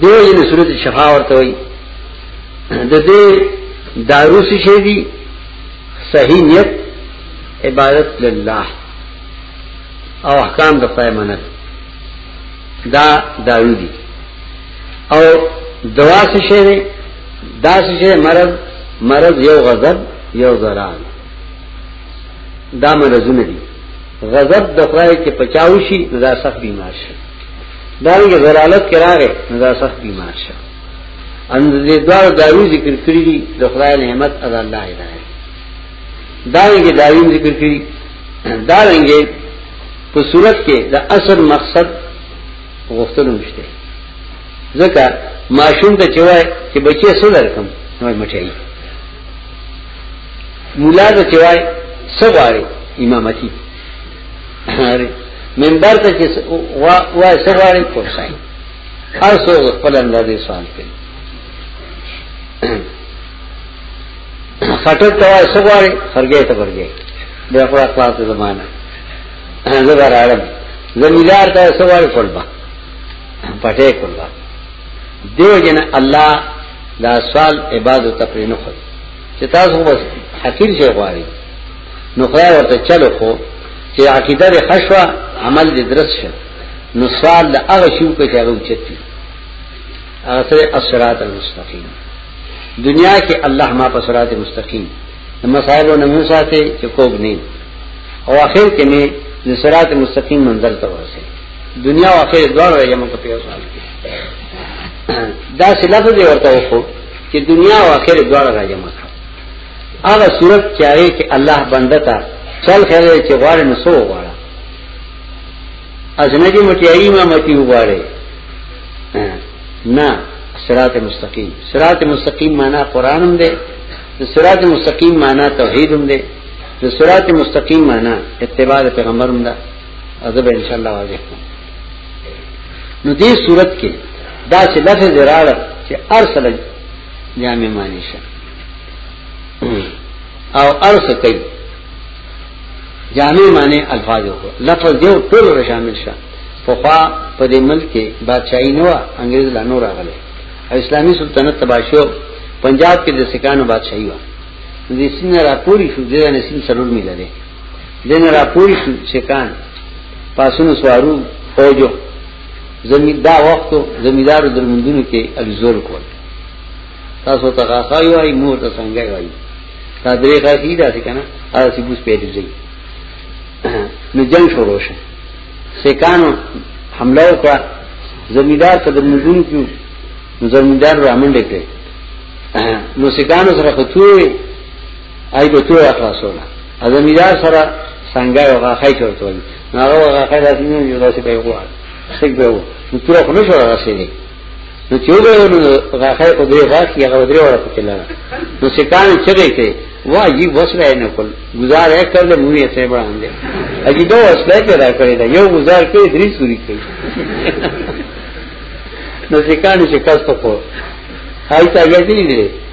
دیو جن صورت شفا ورته وي د دې دارو څه شي دي صحیح نیت عبادت لله او احکام د خدای منل دا دارو دي او دوا څه شي دي دا څه شي مرض مرض یو غضب یو ضرر دا مرزونه دي غضب د خدای کې پچاو شي دا سخت بیمار شي دارنګه غلالت کراغه نو دا سخت بیمار شه ان دې دوه داوی ذکر کړی دي د خدای نعمت ادا الله هدايه دارنګه داوی ذکر کړی دارنګه په صورت کې د اصل مقصد غوښتل نشته ځکه ماشوم ته چوي چې بچي څه درکم نو مټي مولا ته چوي څه غواړي امامتي منبر ته چې وا وا سغواړي کوښای هر څو خپل اندازې سوال کوي خټه ته وا سغواړي فرګې ته فرګې د خپل خلاص زمانہ زبر عرب زمیدار ته سغواړي کولبا پټه کولبا دیو جن الله دا سوال عبادت پر نه خو چې تاسو بس حقیر شي غواړي نو خدای ورته چلو خو چې عقیده دې خشوا عمل دې درس شه نو سوال له هغه شو کې چې هغه چتی هغه سره الصراط المستقیم دنیا کې الله ما په صراط مستقیم مسائل او نمو ساتي چې کوګ نه او اخر کې نه د صراط مستقیم منزل ته ورسه دنیا او اخر دوه یې موږ په یو سال کې دا سلافه دې ورته وکړو چې دنیا او آخرت دواړه راجمع کړه هغه صورت چې هغه کې الله بنده ته چل خیر چې غواړي نو سو غواړي اجنبي مټیایي ما مټي غواړي نه صراط مستقیم صراط مستقیم معنا قران هم دی صراط مستقیم معنا توحید هم دی صراط مستقیم معنا اتباع پیغمبر هم ده اذب ان شاء الله واضح کوم نو دې صورت کې دا چې لفظ راړ چې ارسل جامع معنی شه او ارس کوي جامع معنی الفاظ کو لفظ دیو ټول را شامل شه په خوا په دې ملک کې بادشاہي نو انګريز لا نور راغله اسلامي سلطنت تباشو پنجاب کې د سکانو بادشاہي و دې سینه راپوري شو دې نه سین سرور ملي دین را پوری شو چکان پاسونو سوارو فوجو زمین دا وختو زمیدارو درمندونو کې الزور کول تاسو ته غاخای وای مور ته څنګه وای تا درې غاخی دا څه کنه هغه سی بوس پیدا دی نو جنگ شروع شو سکانو حمله وکړه زمیدار ته درمندونو کې زمیدار را منډه کړ نو سکانو سره خطوه آی به تو اخلاصونه از میدار سره څنګه یو غاخای چورته وي نو هغه غاخای راځي نو یو داسې به وغواړ څنګه به و نو تر خو نه شو رسېږي نو چې وګړو نو غاخای او دې غاخ یې هغه درې وړه پکې لاره نو سکان چغې ته وا یي وسره نه کول گزار یې کړل مو یې ته باندې اجي دا وسله پیدا کړې دا یو گزار کړې درې سوري کړې نو سکان شکست کو هاي تا یې دې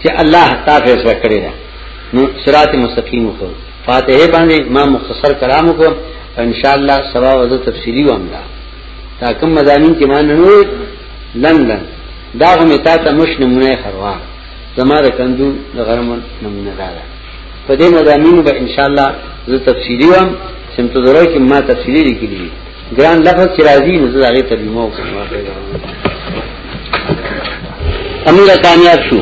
چې الله تا فیصله کړی دا نو صراط مستقیم وکړو فاتحه باندې ما مختصر کلام وکړو ان شاء الله سبا وځو تفصیلی وام دا تا کوم مزامین کې مان نو لندن دا هم تا ته مش نمونه خروا زما د کندو د غرم نمونه دا ده په دې مزامین به ان شاء الله زه تفصیلی وام سمته درو کې ما تفصیلی لیکلی ګران لفظ چې راځي نو زه هغه ترجمه وکړم امیر کامیاب شو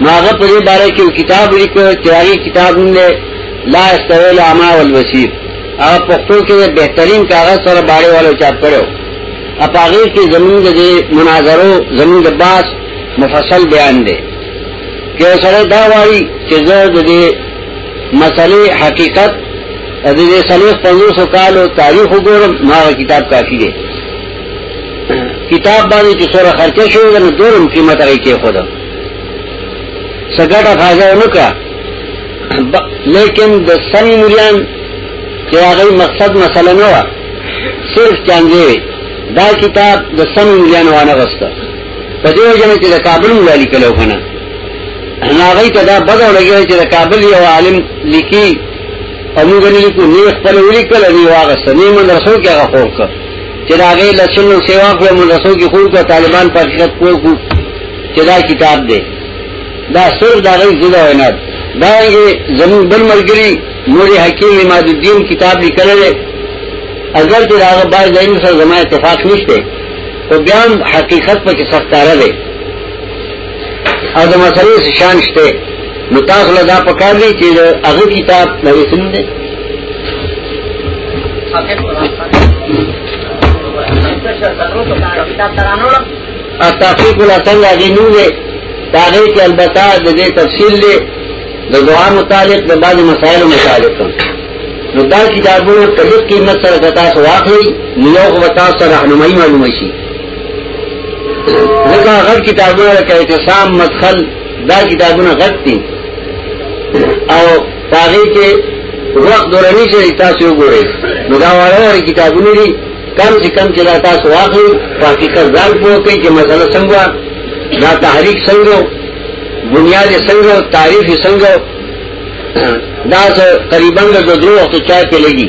نو هغه په دې باره کې کتاب لیکو چې هغه کتاب نه لا استوی العما والبصیر هغه پښتو کې بهترین کاغذ سره باړې والو چاپ کړو اپ هغه کې زمونږ د مناظرو زمونږ د باس مفصل بیان دی که سره دا وایي چې زه د دې مسلې حقیقت ادي دې سلوس پنځوسو کالو تاریخ وګورم ما کتاب کافی دی کتاب باندې چې سره خرچه شوې ده نو دورم قیمت راي کې خو ده سګټه فائدہ ونکړه لیکن د سمي مليان چې هغه مقصد مثلا نه و صرف چانګې دا کتاب د سمي مليان وانه غسته په دې وجه چې د کابل ملالي کلو کنه هغه ته دا بدو لګي چې د کابل یو عالم لیکي او موږ لري کو نه خپل ولي کله دی واغه سنې من رسول کې هغه خور کړ چې دا غي لچنو سیوا کړو من رسول کې خور کړ طالبان په حقیقت کو کو چې دا کتاب دی دا سر دا غي زړه وینا دا یې زمون بل مرګري موري حکیم امام الدین کتاب لیکل دی اگر چې دا باز دین سره زما اتفاق نشته او بیا حقیقت په کې سختاره دی او د مسلې شان شته نو تاسو له دا پکار دي چې هغه کتاب د اسم دی التحقیق الاسنگ اگی نو دے تاغی کی البتہ دے تفصیل دے دے دعا متعلق دے بعض مسائل متعلق کن نو دا کتابوں پر دق قیمت سر کتا سواق ہوئی نیو کو بتا سر رحنمائی معلوم شی ځکه غټ کتابونه لکه اعتصام مدخل دا کتابونه غټ دي او پاره کې وخت دورانی چې تاسو وګورئ نو دا وړه کتابونه دي کم چې کم چې تاسو واخلئ په حقیقت ځان پوه کړئ چې مسله څنګه دا تحریک څنګه بنیاد څنګه تعریف څنګه دا تقریبا د دوه وخت چا کې لګي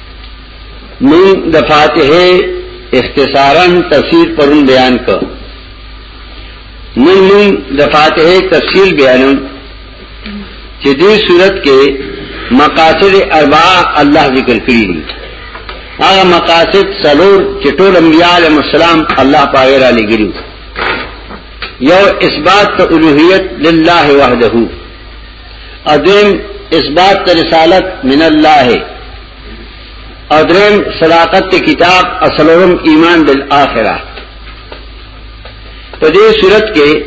من د فاتحه اختصارا تفسیر پرون بیان کو نن من د فاتحه تفسیر بیانو چې دې صورت کې مقاصد اربع الله ذکر کړی دي هغه مقاصد څلور چې ټول انبیاء علیهم السلام الله پاغه را لګیلو یو اثبات الوهیت لله وحده ادم اثبات ته رسالت من الله ادرم صداقت ته کتاب اصلهم ایمان بالآخره په دې صورت کې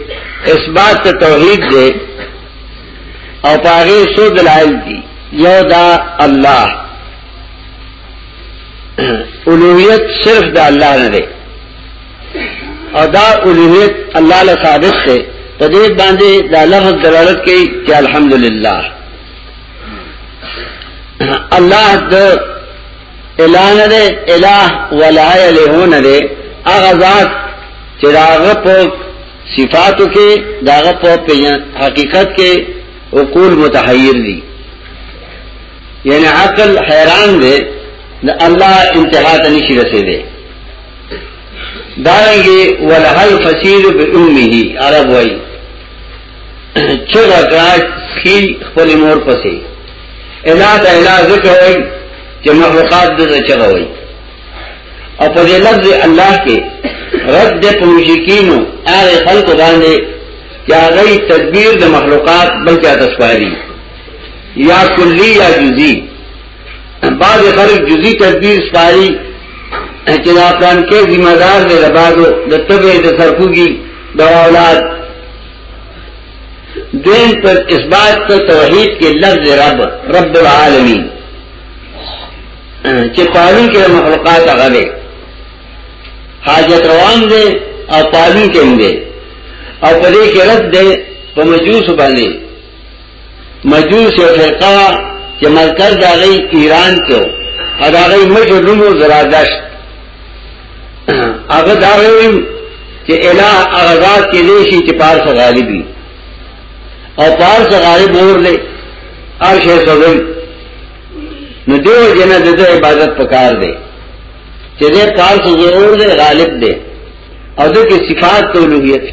اثبات ته توحید دی او پاره سو دلائل دي یو دا الله اولویت صرف دا الله نه دی او دا اولویت الله له ثابت شه په دې باندې دا لفظ دلالت کوي چې الحمدلله الله د اله نه ده اله ولا اله نه ده هغه ذات چې داغه په صفاتو کې داغه په حقیقت کې عقول متحیر دي یعنی عقل حیران دی د الله انتها ته نشي رسیدي دارنګي ولهل فسیر بامه عرب وای چغه کراش خي خپل مور پسې الا د الا ذکر وای چې مخلوقات د چغه وای او په دې لفظ الله کې رد په مشکینو هغه خلق باندې چې هغه تدبیر د مخلوقات بلکې تاسو پاري یا کلی یا جزی بعض خلق جزی تدبیر سپاری چې دا پلان کې ذمہ دار دی لبادو د تبع د سرکوږي د اولاد دین پر اثبات ته توحید کې لفظ رب رب العالمین چې پالون کې مخلوقات هغه دی حاجت روان دی او پالون کې دی او په دې کې رد دی په مجوس باندې مجوس او فرقه چې مرکز دا غي ایران کې او دا غي مشر نومو زرادشت هغه دا وی چې الہ اغزاد کې لشي چې پارس غالبي او پارس غالب اور لې ارش سوزن نو دیو جنا د عبادت پکار دی چې دې پارس ضرور دی غالب دی او دغه صفات ته لوګیت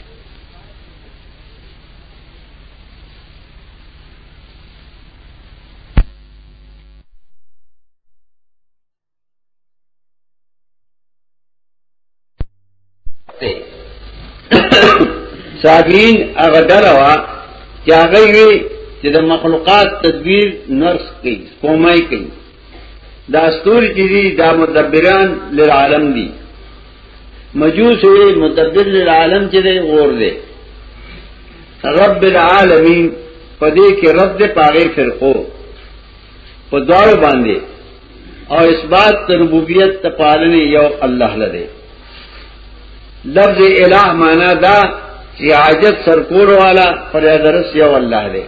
سابین هغه ډلوا چې هغه وی چې د مخلوقات تدبیر نرس کوي سپومای کوي دا ستوري چې دي دا مدبران للعالم دي مجوس یې مدبر للعالم چې دی اور دی رب العالمین پدې کې رب دې پاغه فرقو په دوار باندې او اثبات ربوبیت ته پالنه یو الله لده لفظ الہ مانا دا چی عاجت سرکول والا فریادرس یو اللہ دے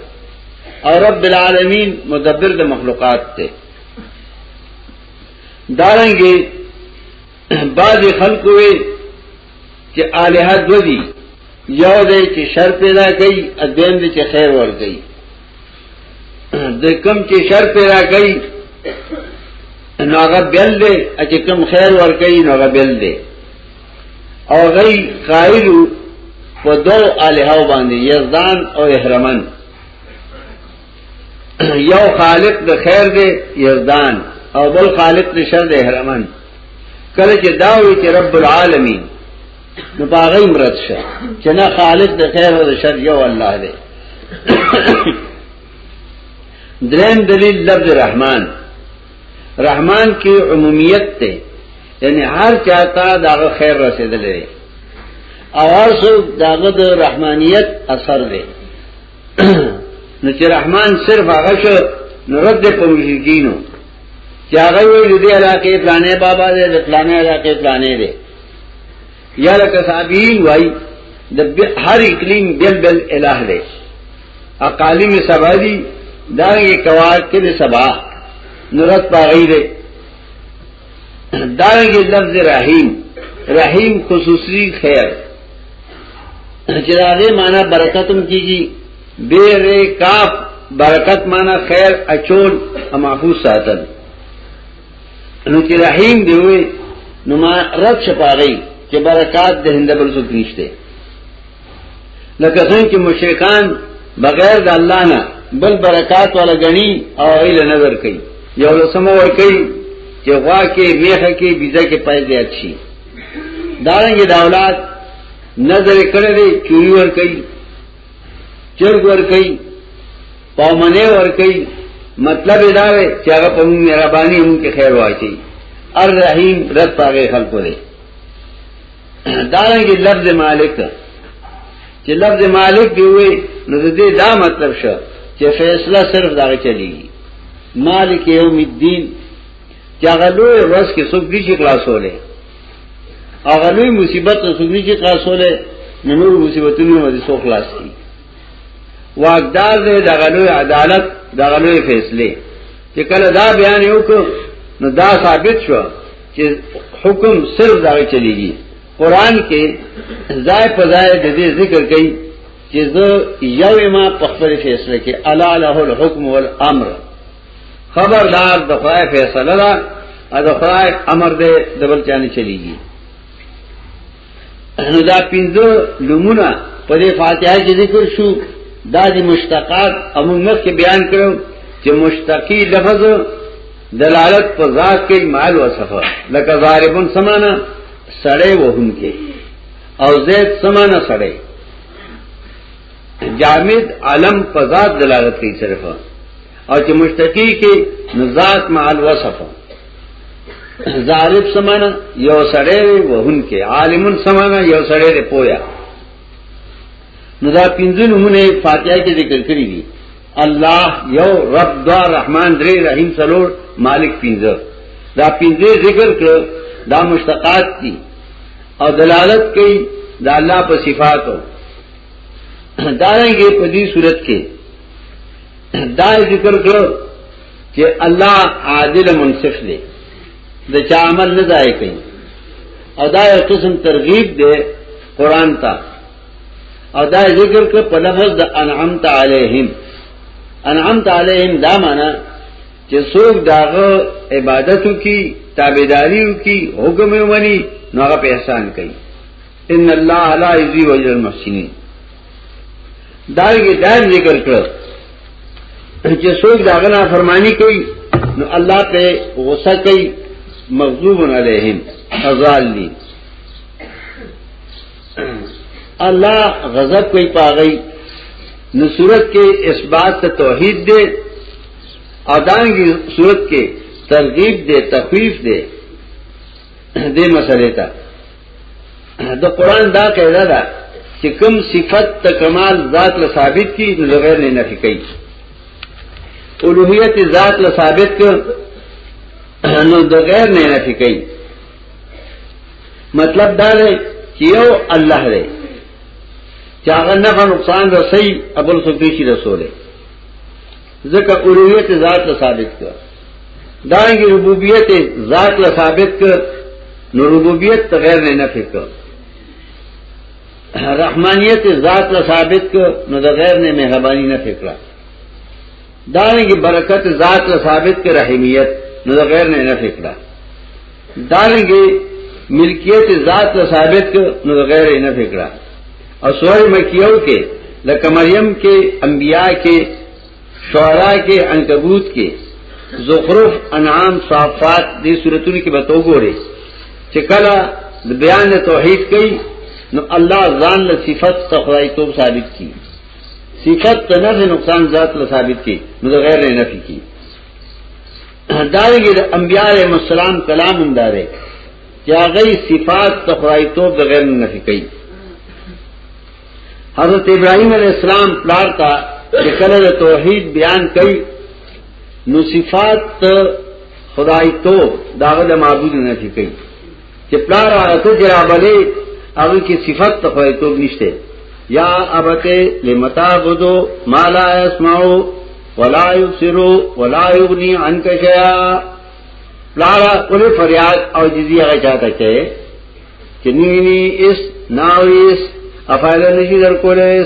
او رب العالمین مدبر د مخلوقات تے دارنگی بعض خلق ہوئے چی آلہہ دو دی یو دے چی شر پیدا کئی ادین دے چی خیر ور گئی د کم چې شر پیدا کوي نو هغه بل دی چې کم خیر ور کوي نو هغه بل دی او غي قائل په دو الہو باندې یزدان او احرمن یو خالق د خیر دی یزدان او بل خالق د شر دی احرمن کله چې داوی چې رب العالمین نو باغی مرد شه چې نه خالق د خیر او د شر یو الله دی دریم دلیل لفظ رحمان رحمان کې عمومیت ته یعنی هر چاته دا خیر رسیدلې او هر څوک داغه د رحمانیت اثر دی نو چې رحمان صرف هغه شو نو رد په مشرکینو چې هغه ویل دې علاقې پلانې بابا دې پلانې علاقې پلانې دې یا لکه صحابین وای د هر اقلیم بل بل الہ دی اقالیم سبا دی دا یې کواکب سبا نورت پاغی دی دا یې لفظ رحیم رحیم خصوصی خیر چې دا دې معنی برکتم کیږي بیر کاف برکت معنی خیر اچول او محفوظ ساتل نو چې رحیم دی وې نو ما رد شپاغی چې برکات د هند بل څوک نشته لکه څنګه چې مشرکان بغیر د الله نه بل برکات والا غني او ایل نظر کوي یو لسم ور کوي چې غوا کې میخه کې بيزه کې پای زیات شي دارنګ د اولاد نظر کړی چوری ور کوي چرګ ور کوي پامنه ور کوي مطلب دا دی چې هغه په موږ مهرباني هم کې خیر واچي الرحیم رب پاګه خلقو دی دارنګه لفظ مالک چې لفظ مالک دی وي نو دې دا مطلب شو چې فیصله صرف دا چلیږي مالک یوم الدین چې هغه لوی ورځ کې څوک دي چې خلاصولې هغه لوی مصیبت څوک دي چې خلاصولې نو نور مصیبتونه مې څوک خلاص کړي واقدار دے دا غلوی عدالت دا غلوی فیصلے چه کل دا بیان یو که نو دا ثابت شو چه حکم صرف داغی چلی گی قرآن کې ځای په ځای د دې ذکر کوي چې زه یو ما په خپل فیصله کې الا له الحكم والامر خبردار د خدای فیصله ده او د خدای امر دې دبل چانه چلیږي نو دا پینځه لمونه په دې فاتحه کې ذکر شو دا دي مشتقات او موږ کې بیان کړو چې مشتقي لفظ دلالت په ذات کې مال او صفه لکه ضاربن سمانا سړې وهم کې او زید سمانا سړې جامد علم په ذات دلالت کوي صرف او چې مشتقي کې نزات مال وصفه ظالب سمانا یو سړی وهن کې عالمون سمانا یو سړی دی پویا نو دا پنځه نمونه فاتحه کې ذکر کړی دي الله یو رب دوا رحمان درې رحیم څلور مالک پنځه دا پنځه ذکر کړ دا مشتقات دي او دلالت کوي دا الله په صفاتو دا رنګه په دې صورت کې دا ذکر کړو چې الله عادل منصف دی د چا عمل نه ځای کوي او دا یو قسم ترغیب دی قران ته او دا ذکر کړ په لفظ د انعمت علیهم انعمت علیهم دا معنی چې څوک داغه عبادتو کی تابعداریو کی حکم یې ونی نو هغه په احسان کوي ان الله لا یضیع اجر المحسنین دا یې دا ذکر کړ چې څوک دا غنا فرمانی کوي نو الله ته غوسه کوي مغضوب علیهم ازال دي الله غضب کوي پاغي نو صورت کې اثبات توحید دی ادانګي صورت کې ترغیب دی تخفیف دی دې مسلې ته د قران دا قاعده ده چې کوم صفت ته کمال ذات له ثابت کی نو غیر نه نفي کوي اولوہیت ذات له ثابت کړ نو د غیر نه نفي کوي مطلب دا دی چې یو الله دی چې هغه نه نقصان رسي ابل سوکې شي رسوله ځکه اولویت ذات له ثابت کړ دانګي ربوبیت ذات له ثابت کړ نو ربوبیت ته غیر نه نفي کړ رحمانیت ذات له ثابت کړ نو د غیر نه مهرباني نه فکر دانګي برکت ذات له ثابت کړ رحیمیت نو د غیر نه نه فکر دارنګي ملکیت ذات ته ثابت کو نو غیر نه فکرہ او سورې مکیو کې لکه مریم کې انبیا کې شعرا کې عنکبوت کې زخرف انعام صافات دې سورتونو کې به تو ګوري چې کله د بیان توحید کوي نو الله ځان له صفات ته خدای توب ثابت کی صفات ته نه نقصان ذات له ثابت کی نو غیر نه نفي کی دارنګه د انبیاء علیهم السلام کلام هم داره چې هغه صفات د خدای توپ د غیر نفي کوي حضرت ابراهيم عليه السلام پلار تا کله د توحید بیان کوي نو صفات خدای توپ داغه د معبود نفي کوي چې پلار هغه څه چې راغلي هغه کې صفت ته خو توب نشته یا ابته لمتا بدو ما لا اسمعو ولا یبصرو ولا یغنی عنک شیئا پلار کول فریاد او جزیه هغه چاته کې چې نینی اس ناویس افایل نشي در کولای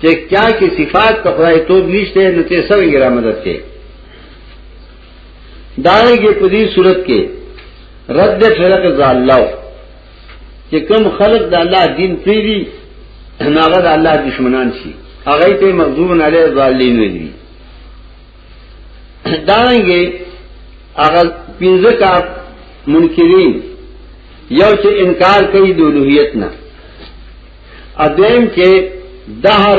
چې کیا کې صفات په خدای توب نشته نو ته څنګه را مدد کې داږي په دې صورت کې رد فرق زالو چې کوم خلق د الله دین پیری ناغه د الله دشمنان شي هغه ته مغضوب علی ظالمین وي داږي هغه پینځه کا منکرین یو چې انکار کوي د اولوہیت نه ادم کې دهر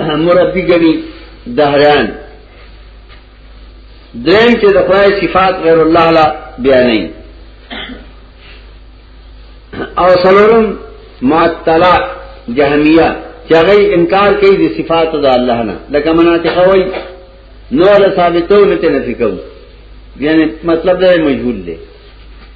مربي غني دهران دریم چې د خدای صفات غیر الله لا بیانې او سلورم معطلا جهمیه چې هغه انکار کوي د صفات د الله نه لکه مناطقه وای نور ثابتو نه تنفي کوي یعنی مطلب دا مجهول دی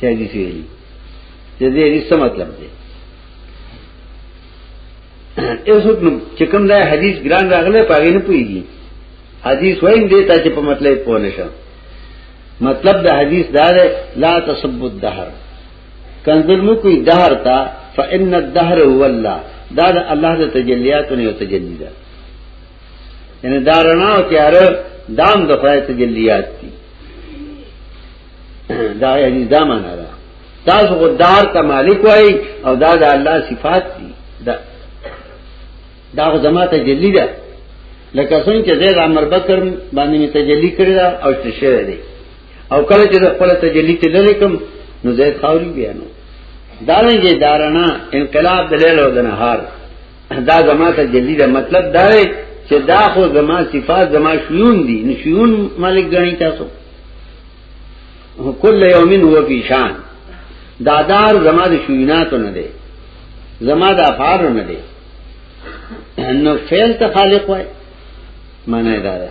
چې حدیث ویلي د دې حدیث څه مطلب دی اوس حکم چې کوم دا حدیث ګران راغله پاګې نه پويږي حدیث وایم دی ته چې په مطلب پوه نشم مطلب د حدیث دا دی لا تسب الدهر کنزل مو کوئی دهر تا فإن الدهر هو الله دا د الله د تجلیات نه یو تجلی ده یعنی دا رڼا او تیار دام د خدای تجلیات دي دا یعنی دا معنا ده تاسو خو دار ته مالک وای او دا د الله صفات دي دا دا خو زما تجلی ده لکه څنګه چې زید عمر بکر باندې می تجلی کړی دا او څه شوی دی او کله چې خپل تجلی ته لری کوم نو زید خاوري بیانو دارنګه دارنا انقلاب د لیل او د نهار دا زما ته جلدی دا مطلب دا دی چې دا خو زما صفات زما شیون دي نو شیون مالک غنی تاسو کل یومین هو فی شان دا دار زما د شیوناتو نه دی زما د افعال نه دی نو فعل ته خالق وای معنی دا ده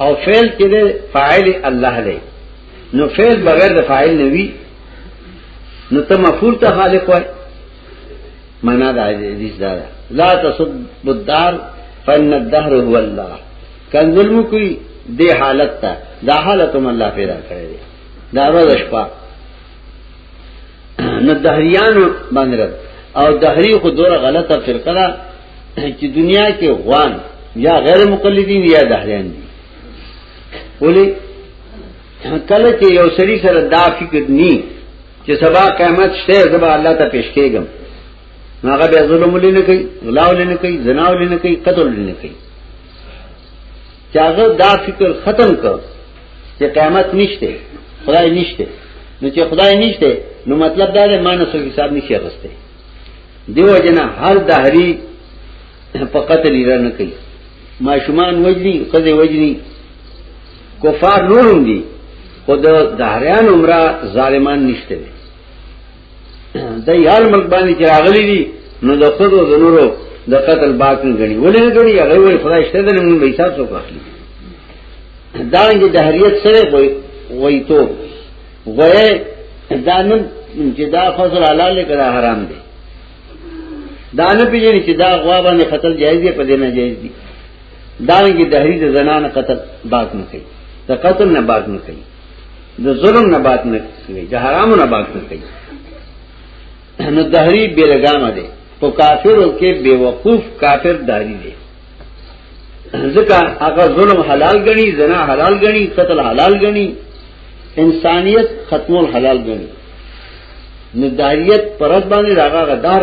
او فعل کې ده فاعل الله دی نو فعل بغیر د فاعل نه وی نو ته مفعول ته خالق وای معنا دا حدیث دا لا تسب الدار فن الدهر هو الله کنزل مو کوي د حالت ته دا حالت هم الله پیدا کړی دی دا ورځ شپه نو دهریان باندې او دهری خو دوره غلطه فرقه ده چې دنیا کې غوان یا غیر مقلدین یا دهریان دي ولی کله چې یو سړی سره دا فکر ني چې سبا قیامت شته سبا الله ته پیش کېږم نو هغه به ظلم لینه کوي غلا لینه کوي زنا لینه کوي قتل لینه کوي چې هغه دا فکر ختم کړ چې قیامت نشته خدای نشته نو چې خدای نشته نو مطلب دا دی مانو سره حساب نشي غسته دیو جنا هر دهری په قتل لرنه کوي ما شومان وجلی خزه وجلی کفار نورم دي خو د دهریان عمره ظالمان نشته دي د یار ملک باندې چې راغلي دي نو د خود او د نورو د قتل باک نه غني ولې نه غني هغه وایي خدای شته د نن به حساب څوک اخلي دا رنګ دهریت سره وایي وایي تو وایي دا نن چې دا فضل حلال کړه حرام دي دا نه پیژني چې دا غوا باندې قتل جایز دی په دې نه جایز دی دارنګي دهری د زنانه قتل باک نه کوي د قتل نه باک نه کوي د ظلم نه باک نه کوي د حرام نه باک نه کوي نو دهری بیرګام ده په کافرو کې بیوقوف کافر داری دی ځکه هغه ظلم حلال غني زنا حلال غني قتل حلال غني انسانیت ختمول حلال غني نو داریت پرځ باندې راغه غدار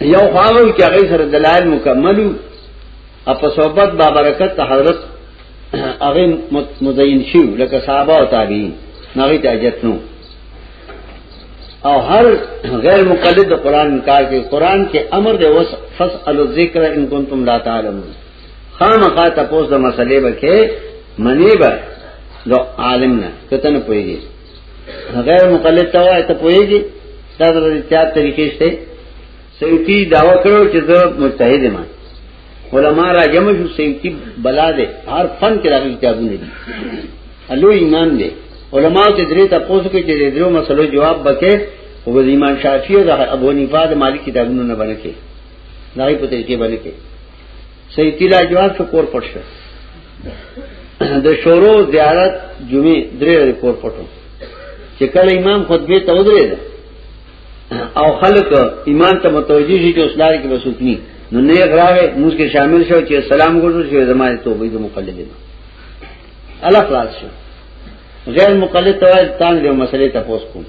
یو خواو چې هغه سره دلایل مکملو او په صحبت با برکت ته حضرت هغه مزین شو لکه صحابه او تابعین نغی ته اجت نو او هر غیر مقلد د قران انکار کوي قران کې امر دی وس فسأل الذکر ان کنتم لا تعلمون خامخا تاسو د مسلې بکې منی به لو عالم نه کتن پويږي غیر مقلد ته وای ته پوهیږي دا د احتیاط طریقې شته سیوتی داوا کړو چې زه مجتهد ما علماء را جمع شو سیوتی بلا دے هر فن کې راغلي کتابونه دي الو ایمان دے علماء ته درې ته پوښتنه کوي چې درو مسلو جواب بکې او د امام شافعي او د ابو حنیفه د مالک کتابونو نه باندې کې نه په طریقې باندې کې صحیح تیلا جواب شو کور پټ شو د شورو زیارت جمعې درې ورځې کور پټو چې کله امام خطبه ته ودرېد او خلک امام ته متوجي شي چې اسلام کې بسوکني نو نه غراوي موږ کې شامل شو چې سلام ګورو چې زماده توبې د مقلدینو الله خلاص شو غیر مقلد توای تان دې مسلې ته پوس کوم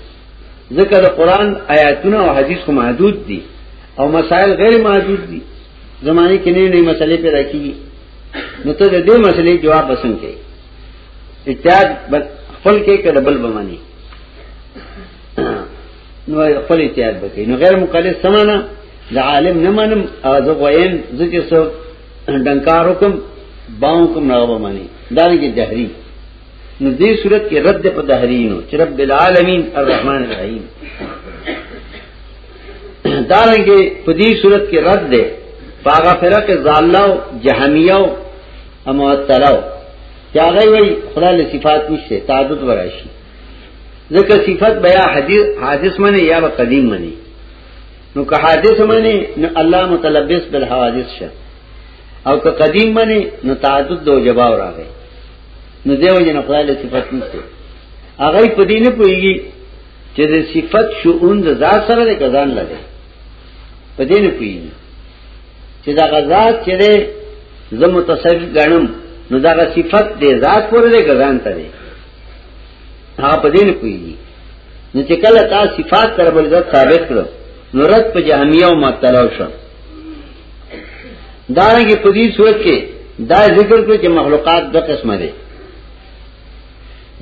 ذکر قرآن آیاتونه او حدیث کو محدود دي او مسائل غیر محدود دي زمانه کې نه نه مسلې پیدا کیږي نو ته د دې مسلې جواب پسند کې اتحاد خپل کې کړه بل بمانی نو خپل اتحاد وکړي نو غیر مقلد سمانا د عالم نه منم او زه غویم زه چې څو ډنکار حکم باو کوم نه بمانی دا نه کې جهري نو دې صورت کې رد په دهرینو چې رب العالمین الرحمن الرحیم دارنګه په دې صورت کې رد ده پاغه فرق زالو جهمیو اموتلو چې هغه وی خدای له صفات نشته تعدد ورایشي ځکه صفات بیا حدیث حادث منی یا قدیم منی نو که حادث منی نو الله متلبس بالحوادث شه او که قدیم منی نو تعدد دو جواب راغی نو دیو جن خدای له صفات نشته هغه په دې نه پويږي چې د صفت شؤون د ذات سره د کزان لګي په دې نه پیږي چې دا غزاد چې ده زه متصرف غنم نو دا صفت د ذات پورې د کزان ته دی هغه په دې نه پیږي نو چې کله تا صفات تر بل ذات ثابت کړو نو رد په جهمیه او مطلب شو دارنګه په دې صورت کې دا ذکر کړو چې مخلوقات دوه قسمه دي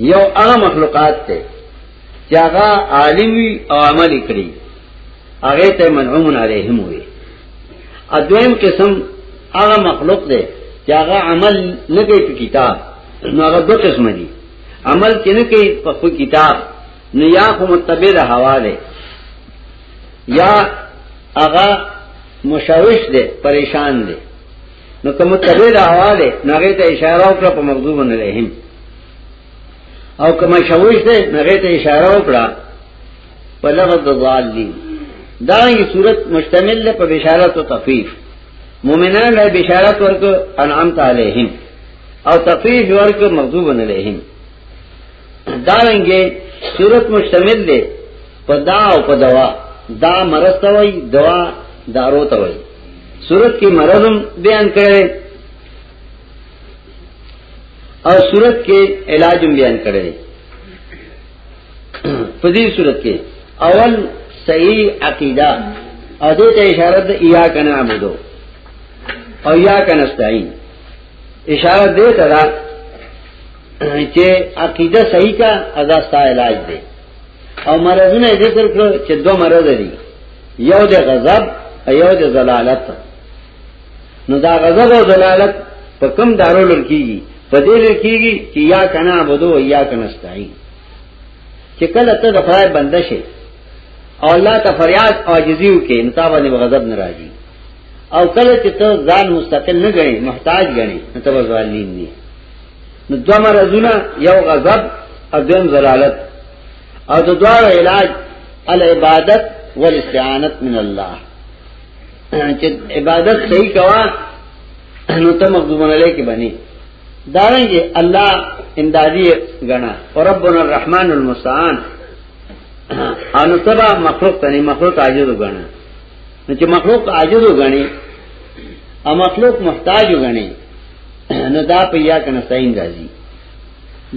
یو هغه مخلوقات ته چې هغه عالم وي او عمل کړي هغه ته منعومن علیهم وي ادویم قسم هغه مخلوق دی چې هغه عمل نه کوي په کتاب نو هغه دوه قسم دي عمل کې نه کوي په خپل کتاب نو یا خو متبع د حواله یا هغه مشوش دی پریشان دی نو کوم تبه دا حواله نغه ته اشاره وکړه په مغضوب نه رحم او کوم شویش ده نغه ته اشاره وکړه په لفظ د ضالین دا یی صورت مشتمل ده په بشارت او تخفیف مؤمنان له بشارت ورکو انعام تعالیهم او تخفیف ورکو مغضوب نه رحم دارنګه صورت مشتمل دی په دا او په دوا دا مرض ته وای دوا دارو ته وای صورت کې مرضم بیان کړي او صورت کې علاجم بیان کړي په دې صورت کې اول صحیح عقیده او دې ته اشاره ده یا کنه عبدو او یا کنه استعین اشاره دې ته چې عقیده صحیح کا ادا ستا علاج دی او مرضونه ذکر کړو چې دوه مرض دي یو د غضب او یو د ضلالت نو دا غضب او ضلالت په کم دارو لړکیږي په دې لړکیږي چې یا کنا عبدو یا کنا استعین چې کله ته د خدای بنده شې او الله ته فریاد او عاجزی وکې نو تا باندې غضب ناراضي او کله چې ته ځان مستقل نه غنې محتاج غنې نو ته ځوالین نه نو دو مرضونه یو غضب او دویم زلالت او د دوار علاج العبادت والاستعانت من الله چې عبادت صحیح کوا نو ته مخدومن علی کې بني دارنګه الله امدادي غنا او ربنا الرحمن المستعان انو تبا مخلوق تني مخلوق عاجز غنا نو چې مخلوق عاجز غني او مخلوق محتاج غني نو دا په یا کنه ساين راځي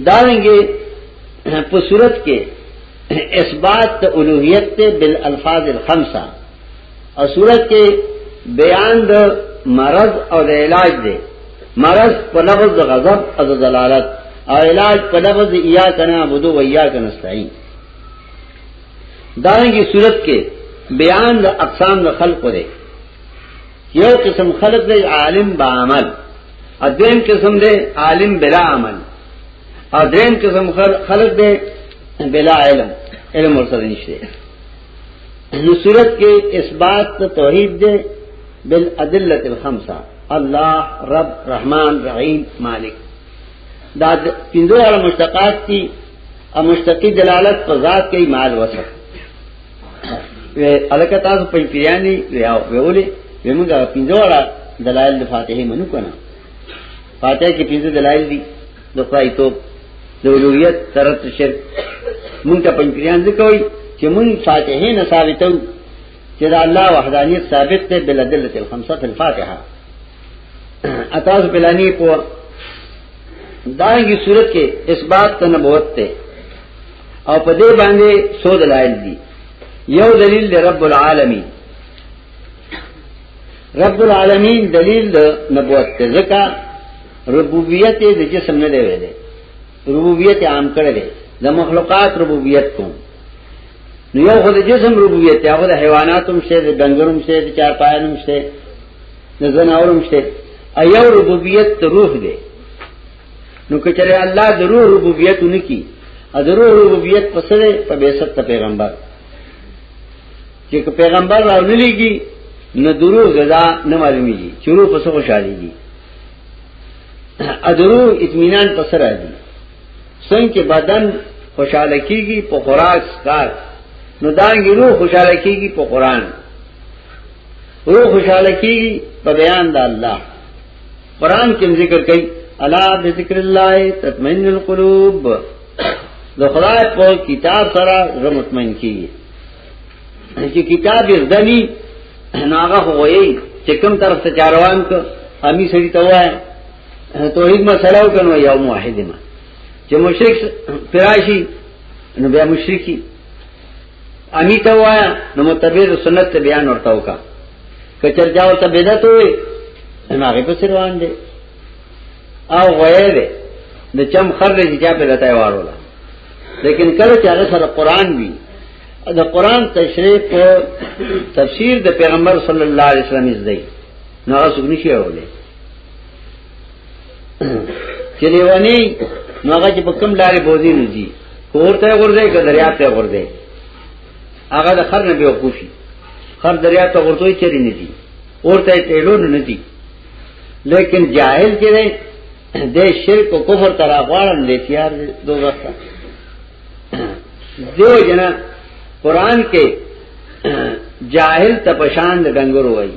دا رنګه په صورت کې اثبات الوهیت ته بالالفاظ الخمسه او صورت کې بیان د مرض او د علاج دی مرض په لفظ د غضب او د دلالت او علاج په لفظ یا کنا بدو و یا کنا استعین دارنګه صورت کې بیان د اقسام د خلق دی یو قسم خلق دی عالم با عمل ادین قسم دی عالم بلا عمل ادین قسم خلق دی بلا علم علم ورسره نشته نو صورت کې اثبات توحید دی بالادله الخمسه الله رب رحمان رحیم مالک دا پنځه مشتقات دي او مشتقي دلالت په ذات کوي مال وصف وی الکه تاسو په پیرانی وی او ویولې وی موږ پنځه وړه دلایل د فاتحه منو کنه فاتحه کې پنځه دلایل دي د خدای توپ د اولویت ترت شرک موږ ته په پیران ذکر وی چې موږ فاتحه نه ثابتو چې د الله وحدانیت ثابت ده بل دلته الخمسه فی الفاتحه اتاز بلانی په دانګي صورت کې اثبات ته نبوت ته او په دې باندې څو دلایل دي یو دلیل دی رب العالمین رب العالمین دلیل د نبوت ته ځکه ربوبیت د جسم نه دی ویلې ربوبیت عام کړی دی د مخلوقات ربوبیت کوم نو یو خو د جسم ربوبیت هغه د حیواناتو مشه د ډنګرو مشه د چارپایانو مشه د زناورو مشه ایو ربوبیت روح دی نو کچره الله درو ربوبیت نکی ادرو ربوبیت پسره په بیست پیغمبر چې پیغمبر راولېږي نه درو غذا نه معلومیږي چورو پسو خوشاليږي ادرو اطمینان پسره دي څنګه بدن خوشاله کیږي په خوراک سکار نو دا ګرو خوشاله کیږي په قران روح خوشاله کیږي په بیان د الله قران کې ذکر کوي الا بذکر الله تطمئن القلوب د خدای په کتاب سره زه مطمئن کیږي چې کتاب یې ځدني ناغه هوایي چې کوم طرف ته چاروان کو امي سړي ته وای توحید مسله وکنو یو موحد ما چې مشرک پراشي نو بیا مشرکی امی ته وای نو متبیر سنت ته بیان ورته وکا کچر جاو ته بدعت وي نو هغه په روان دي او غیر د چم خر دې چا په لته وارولا لیکن کله چې هغه سره قران وی د قران تشریح په تفسیر د پیغمبر صلی الله علیه وسلم زده نو هغه څنګه شي اورلې چې لیونی نو هغه چې په کوم لارې بوزي نه دي ورته ورځي که دریا ته ورځي هغه د خر نه به وقوفي خر دریا ته ورته چری نه دي ورته ټیلو نه دي لیکن جاهل چې دی د شرک او کفر تر اغوان دي تیار دوه دیو جنا قران کې جاهل تپشان د ډنګر وایي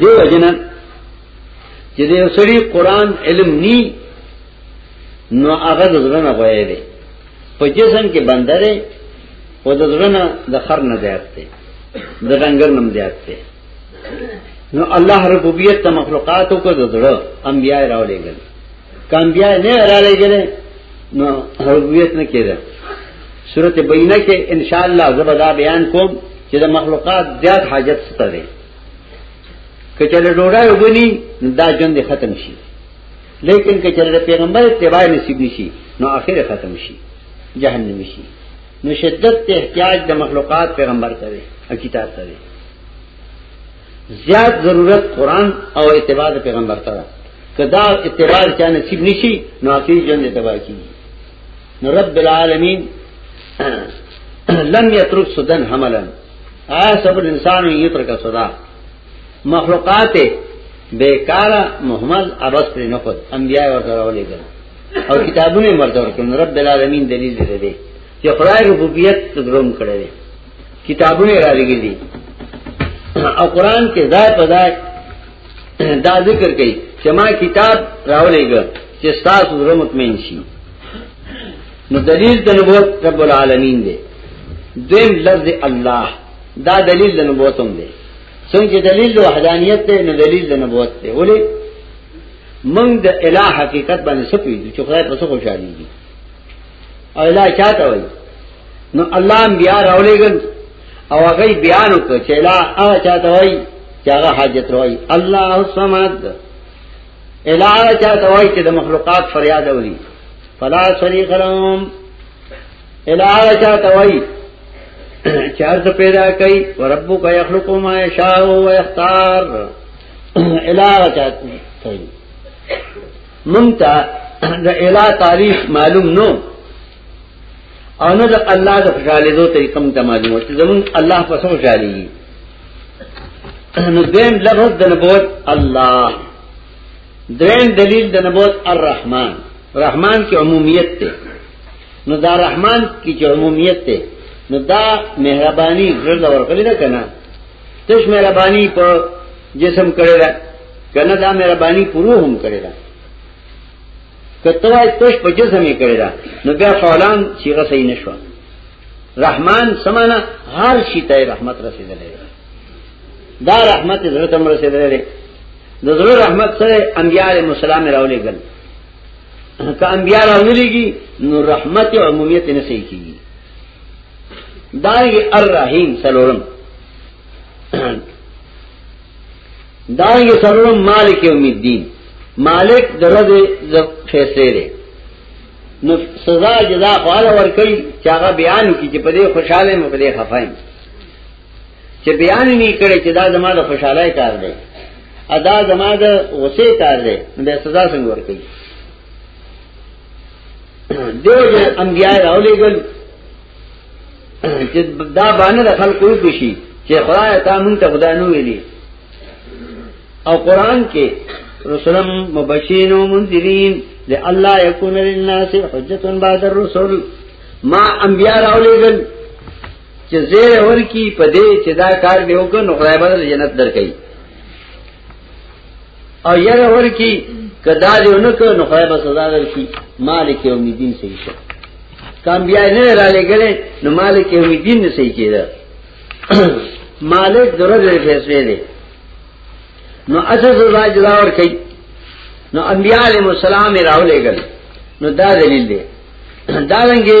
دیو جنا چې دیو سړي قران علم ني نو هغه د زړه نه غوي دی په جسم کې بندره او د زړه نه د خر نه زیات دی د رنګر نم زیات دی نو الله ربوبیت ته مخلوقاتو کو د زړه انبیای راولېږل کامبیا نه را لګره نو ربوبیت نه کېده سورته بینه کې ان شاء الله زبدا بیان کوم چې د مخلوقات زیات حاجت ستر دي کچره ډوډۍ وګني دا ژوند ختم شي لیکن کچره پیغمبر اتباع نصیب نشي نو اخر ختم شي جهنم شي نو شدت احتیاج د مخلوقات پیغمبر ته او کتاب ته زیات ضرورت قران او اتباع پیغمبر ته ده کدا اتباع چا نصیب نشي نو اخی جن اتباع کی نو رب العالمین لم یترک سدن حملا آیا سب انسان یترک سدا مخلوقات بیکار محمد عباس پر نخود انبیاء ورته راولې ګل او کتابونه مرته ورکړل رب العالمین دلیل دې دې چې خدای ربوبیت ګروم کړی کتابونه را لګیلي او قران کې ځای په ځای دا ذکر کوي چې ما کتاب راولېګ چې تاسو زړه مطمئن شي نو دلیل د نبوت رب العالمین دی دیم لفظ الله دا دلیل د نبوت هم دی څنګه دلیل د وحدانیت دی نو دلیل د نبوت دی ولې موږ د الہ حقیقت باندې سپېږو چې خدای په څه خوشاله دي او الله چاته وایي نو الله بیا راولېګل او هغه بیان وکړ چې لا هغه چاته وایي چې هغه حاجت وایي الله الصمد الا چاته وایي چې د مخلوقات فریاد اوري فلا شریک لهم الا چاته وایي چې ارز پیدا کوي وربک یخلق ما یشاء و یختار الا چاته وایي منتا د اله تاریخ معلوم نو او نه د الله د خوشاله دو طریقه مونږ ته معلومه چې زمون الله په څو جاري نو دیم لفظ د نبوت الله درین دلیل د نبوت الرحمن رحمان کی عمومیت ته نو دا رحمان کی چې عمومیت ته نو دا مهرباني غرض ورغلی ده کنه تش مهرباني په جسم کړی ده کنه دا مهرباني پرو هم کړی دا کته وای تش په جسم یې کړی دا نو بیا فعلان صيغه صحیح نشو رحمان سمانا هر شي ته رحمت رسیدلې دا رحمت زړه تم رسیدلې د زړه رحمت سره انبيار مسالم راولې ګل که انبيار راولېږي نو رحمت او عمومیت نه صحیح کیږي دارنګه الرحیم سلورم دارنگی سرورم مالک یوم الدین مالک درد فیصلے دے نو سزا جزا خوالا ورکی چاگا بیانو کی چی پدے خوشحالے میں پدے خفائیم چی بیانو نی کرے چی دا زمان دا خوشحالے کار دے ادا زمان دا غصے کار دے نو بے سزا سنگ ورکی دیو جن انبیاء راولے گل چې دا باندې د خلکو وشي چې خدای ته مونږ ته خدای نو ویلي او قران کې رسولم مبشرین و منذرین لئلا یکون للناس حجت بعد الرسل ما انبیاء راولېګل چې زه ورکی په دې چې دا کار دی وکړ نو خدای بدل جنت درکې او یره ورکی کدا دې اونکو نو خدای به سزا درکړي مالک یوم الدین صحیح شه کم بیا نه را لګلې نو مالک یوم الدین نه صحیح کېده مالک درجه فیصله دی نو اساس سزا جدا ور کوي نو انبیاء علیهم السلام راولېګل نو دا دلیل دی دا رنګه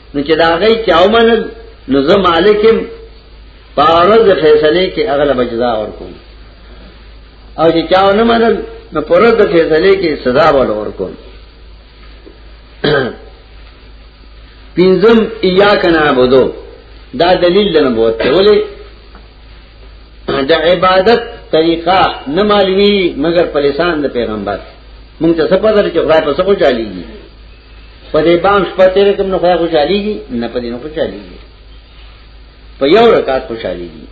نو چې دا غي چې او منل نو زه مالکم پارز فیصله کې اغلب جزا ورکوم او چې چا نه منل نو پرد فیصله کې سزا ور ورکوم پینزم ایا کنا بودو دا دلیل لنه بوته ولی د عبادت طریقہ نه معلومی مگر په لسان د پیغمبر مونږ ته څه پدر چې خدای په څه کو چاليږي په دې باندې شپه تیر کوم نو خدای خوشاليږي نه په دې نو خوشاليږي په یو رکعت خوشاليږي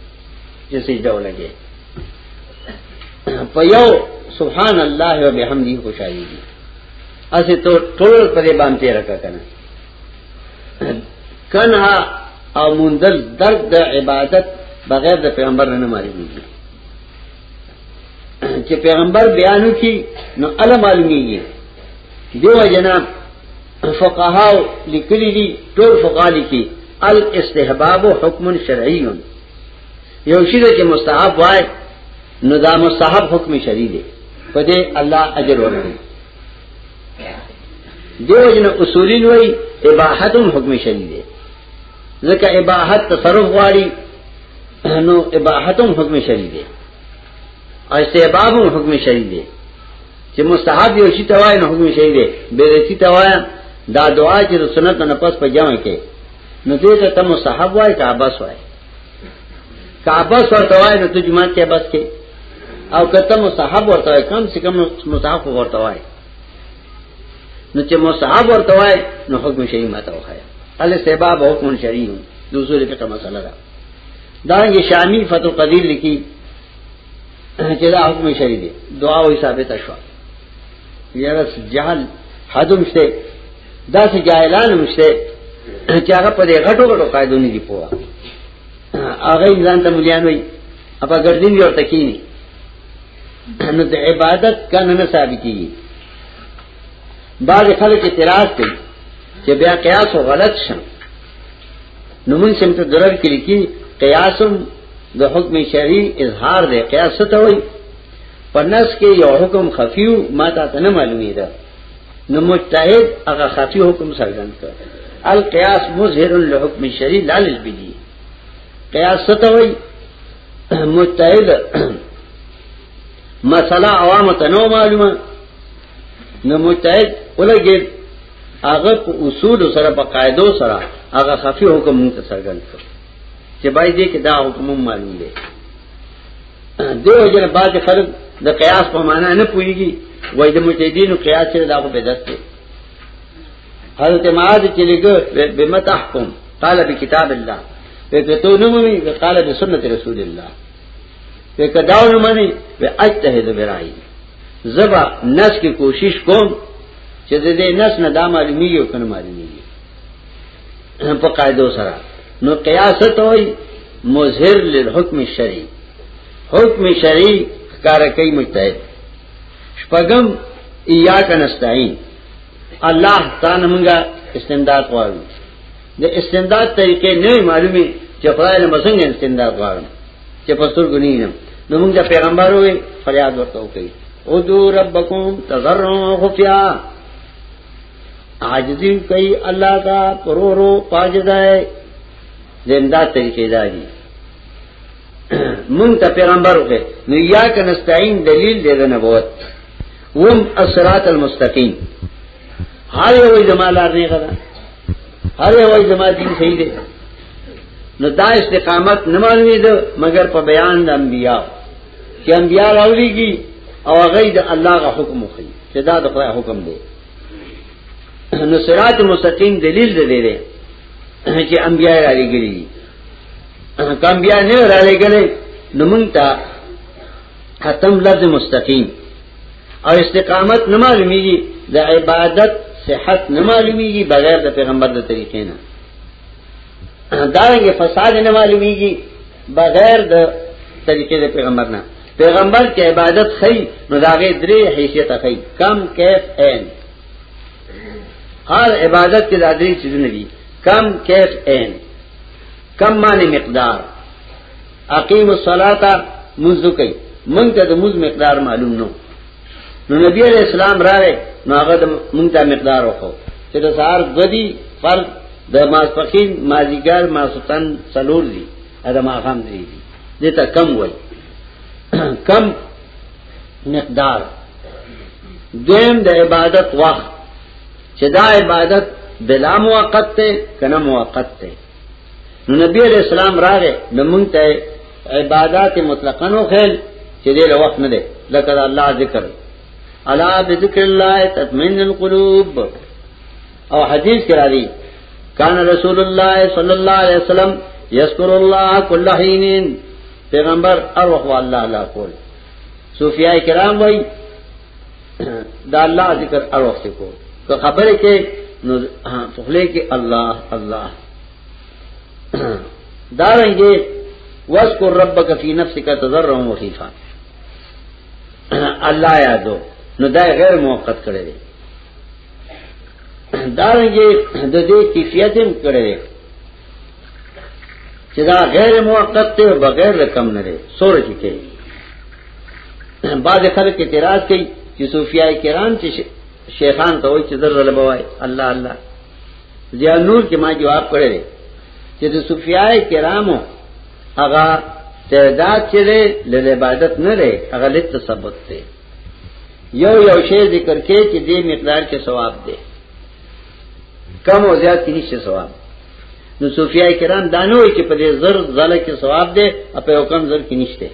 چې سجده ولګي په یو سبحان الله و بحمده خوشاليږي اسه ته ټول په دې باندې تیر کنه کنه او مندل درد د عبادت بغیر د پیغمبر نه مالي چې پیغمبر بیانو کی نو الا معلومیږي دیو جنا فقها لیکلی دي ټول فقها لیکي الاستحباب حکم شرعي یو شی چې مستحب وای نو دا مستحب حکم شرعي دی په دې الله اجر ورکړي دیو جنا اصولین وای اباحتم حکم شرعي دی ځکه اباحت تصرف غواړي نو اباحتم حکم شری دی او استحباب حکم شری دی چې مستحب یو شی توای نو حکم شری دی به رسی توای دا دعا چې سنت نه پس په جمع کې نو دې ته تم مستحب وای کا بس وای کا بس ورته وای نو ته جمعه ته بس کې او کته مستحب ورته کم سے کم مستحب ورته وای نو چې مصحف ورته وای نو حکم شریع ماته وخایا ال سبب حکم شریع د اصول فقہ مسله ده دا یې شامی فتو قدیر لیکي چې دا حکم شریع دی دعا وې ثابت شو یاره جهل حدم شته دا سه جاهلان مشته چې هغه په دې غټو غټو قاعدونو دی پوها هغه ځان ته مليان وي اپا گردین یور تکینی نو د عبادت کنه نه ثابتي بعض خلک اعتراض کوي چې بیا قیاس غلط شم نو مونږ سم ته درر کړی کی قیاسم د حکم شرعي اظهار دی قیاس ته وایي پنس کې یو حکم خفیو ما ته نه معلومی ده نو مجتهد هغه خفی حکم څرګند کړ القیاس مظهر لحکم شرعي لا للبدی قیاس ستوي متعیل مسله عوام ته نو معلومه نو متعیل ولګي هغه په اصول سره په قاعده سره هغه خفي حکم مونږ ته څرګند کړ چې بای دې کې دا حکم معلوم دی دیو جن بعض خلق د قیاس په معنا نه پوهیږي وای د مجتهدینو قیاس سره دا په بدعت دی حضرت معاذ چې لګو بمت احکم قال بكتاب الله وکتو نمومي وقال بسنت رسول الله وکداو نموني واجتهد برای زبا نس کی کوشش کوم چې دې نس نه دا معلومی یو کنه معلومی په قاعده سره نو قیاس ته وای مظهر للحکم الشرعي حکم شرعي کار کوي مجتهد شپغم ایاک نستعين الله تعالی موږ استمداد غواړو د استمداد طریقې نه معلومه چې خدای له مسنګ استمداد غواړو چې پستور غنی نه نو موږ د پیغمبر وې فریاد ورته وکړي او دو ربکم تزرع خفیا عاجزی کوي الله کا پرورو پاجدای زنده طریقې دایي مونږ ته پیغمبر وکړي نو یا کنه ستاین دلیل دې د نبوت وم الصراط المستقیم هر یو زما لار نه غدا هر یو زما دین صحیح دی نو دا استقامت نه معلومې ده مگر په بیان د انبیا چې انبیا راولېږي او هغه د الله غ حکم وکړي چې دا د خدای حکم دی نو صراط مستقیم دلیل دی دی چې انبیا را لګري کم بیا نه را لګلې نو مونږ ته اتم لفظ مستقیم او استقامت نه معلومیږي د عبادت صحت نه معلومیږي بغیر د پیغمبر د طریقې نه دا یې فساد نه معلومیږي بغیر د طریقې د پیغمبر نه پیغمبر کې عبادت خي نو داغه درې حیثیت خي کم کیف عین هر عبادت کې د درې چیزونه دي کم کیف عین کم معنی مقدار اقیم الصلاۃ منذ کوي مونږ ته د موز مقدار معلوم نو نو نبی علیہ السلام راغی نو هغه د مونږ ته مقدار وکړو چې د سهار غدي فرض د ماسپخین مازیګر ماسوتن څلور دي ادا ما خام دي دي ته کم وای کم مقدار دیم د عبادت وخت چې دا عبادت بلا موقت ته کنه موقت ته نو نبی علیہ السلام راغې نو مونږ ته عبادت مطلقاً او خل چې دې له وخت نه ده لکه الله ذکر الا بذکر الله تطمئن القلوب او حدیث کې راځي کان رسول الله صلی الله علیه وسلم یذکر الله کل حین پیغمبر اور وقوا الله لا کول صوفیاء کرام وای دا الله ذکر ار وخت کو که خبره کې نو په خله کې الله الله دا رنګه واذكر ربك في نفسك تضرعا وخيفا الله یادو نو دا غیر موقت کړی دی دا رنګه د دې کیفیت هم کړی دی چې دا غیر موقت ته بغیر رقم نه لري سور کې کې بعض خلک اعتراض کوي چې صوفیای کرام چې شیخان ته وایي چې زر زل بوای الله الله ضیا نور کې ما جواب کړی چې د صوفیای کرامو هغه تعداد چې له عبادت نه لري هغه لته تثبت دی یو یو شی ذکر کې چې دې مقدار کې ثواب دی کم او زیات کې نشته ثواب نو صوفیای کرام دانوي چې په دې زر زله کې ثواب دی او په حکم زر کې نشته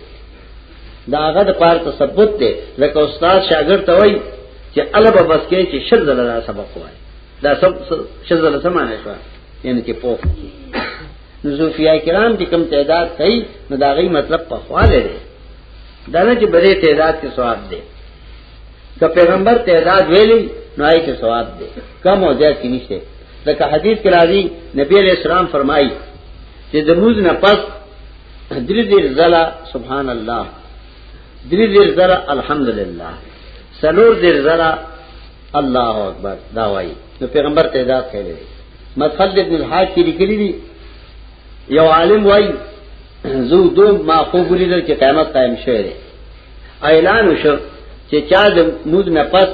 دا هغه د پاره تثبت دی لکه استاد شاګرد ته وایي چې الوب بس کې چې شل زله دا سبق وایي دا سب شل زله سمانه شو یعنی چې پوف نو صوفیای کرام چې کم تعداد کوي نو دا غي مطلب په خواله دی دا نه چې بلې تعداد کې ثواب دی که پیغمبر تعداد ویلی نو آئی کے ثواب دے کم او زیاد کی نشتے لکه حدیث کې راځي نبی علیہ السلام فرمایي چې د موز نه پس درې دې زلا سبحان الله درې دې زلا الحمدلله سلور دې زلا الله اکبر دا وایي نو پیغمبر تعداد کړي مدخل ابن الحاج کې لیکلي دي یو عالم وای زو دو ما خو ګریدل چې قیامت قائم شوی دی اعلان وشو چې چا د مود نه پس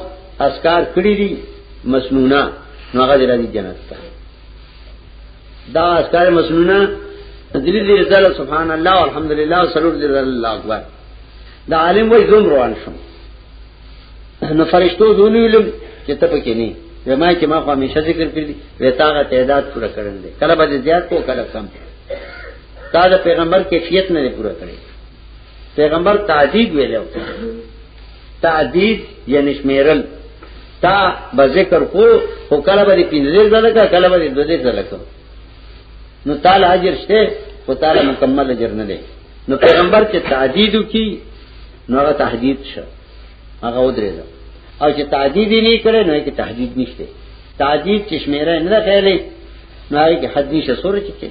اسکار کړی دي مسنونه نو هغه د راځي جنت ته دا اسکار مسنونه دلی دې رساله سبحان الله والحمدلله سرور دې الله اکبر دا عالم وای زوم روان شوم نو فرشتو زونی علم چې ته پکې نه زما چې ما خو همیشه ذکر کړی وې تاغه تعداد پوره کړل دي کله به زیات کو کله کم تا د پیغمبر کیفیت نه پوره کړی پیغمبر تعدید ویلو تعدید یعنی شمیرل تا به ذکر کو او کله به پینځه ځله کا کله به دوه ځله کا نو تعالی اجر شته او تعالی مکمل اجر نه دی نو پیغمبر چې تعدید کی نو هغه تهدید شو هغه ودرېد او چې تعدید نه کړي نو کې تهدید نشته تعدید چې شمیره نه راغلي نو هغه کې حد نشه سورې چې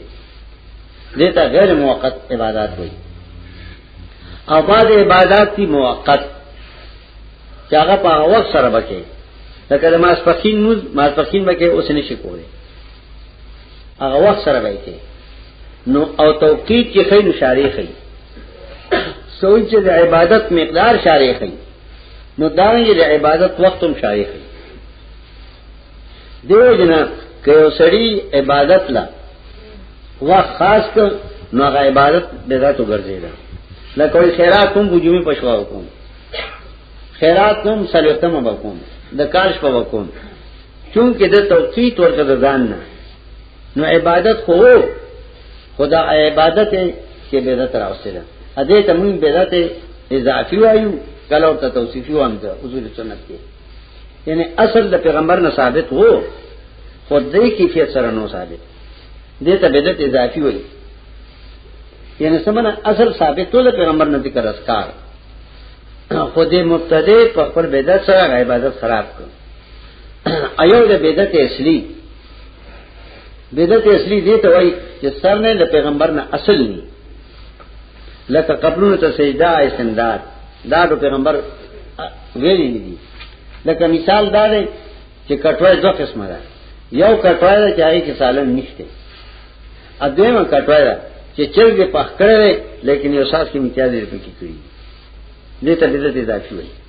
دیتا غیر موقت عبادت وایي او بعد عبادت کی موقت چې هغه په وخت سره بکې لکه د ماسپخین موز ماسپخین بکې اوس نشي کولای هغه وخت سره به کې نو او توقید چې خې نو شارې خې سوچ چې د عبادت مقدار شارې خې نو دا یې د عبادت وخت هم شارې خې دیو جنا که یو سړی عبادت لا وخت خاص ک نو هغه عبادت بدعت وګرځي دا لکه وی خیرات کوم بوجومي پښوا کوم خیرات کوم سلیتم وکوم د کارش په وکوم چونکه د توقیت ورکړه د ځان نه نو عبادت خو خدا عبادت کې بدعت راوستي ده ا دې ته موږ بدعت اضافي وایو کله ورته توصیفي وام ده اصول سنت کې یعنی اصل د پیغمبر نه ثابت وو خو دې کیفیت سره نو ثابت دې ته بدعت اضافي وایي یعنی سمنه اصل ثابت ټول پیغمبر نه ذکر اسکار خو دې مبتدی په خپل بدعت سره عبادت خراب کړ ایو د بدعت اصلي بدعت اصلي دې ته وایي چې سر نه له پیغمبر نه اصل نه لکه قبرونو ته سجدا استنداد دا د پیغمبر ویلي نه دي لکه مثال دا دی چې کټوای دوه قسمه ده یو کټوای ده چې هغه کې سالن نشته ا دویمه کټوای ده چې چرګ په خکړه لیکن یو ساس کې امتیاز لري پکې کړی دې ته دې ته دا شوی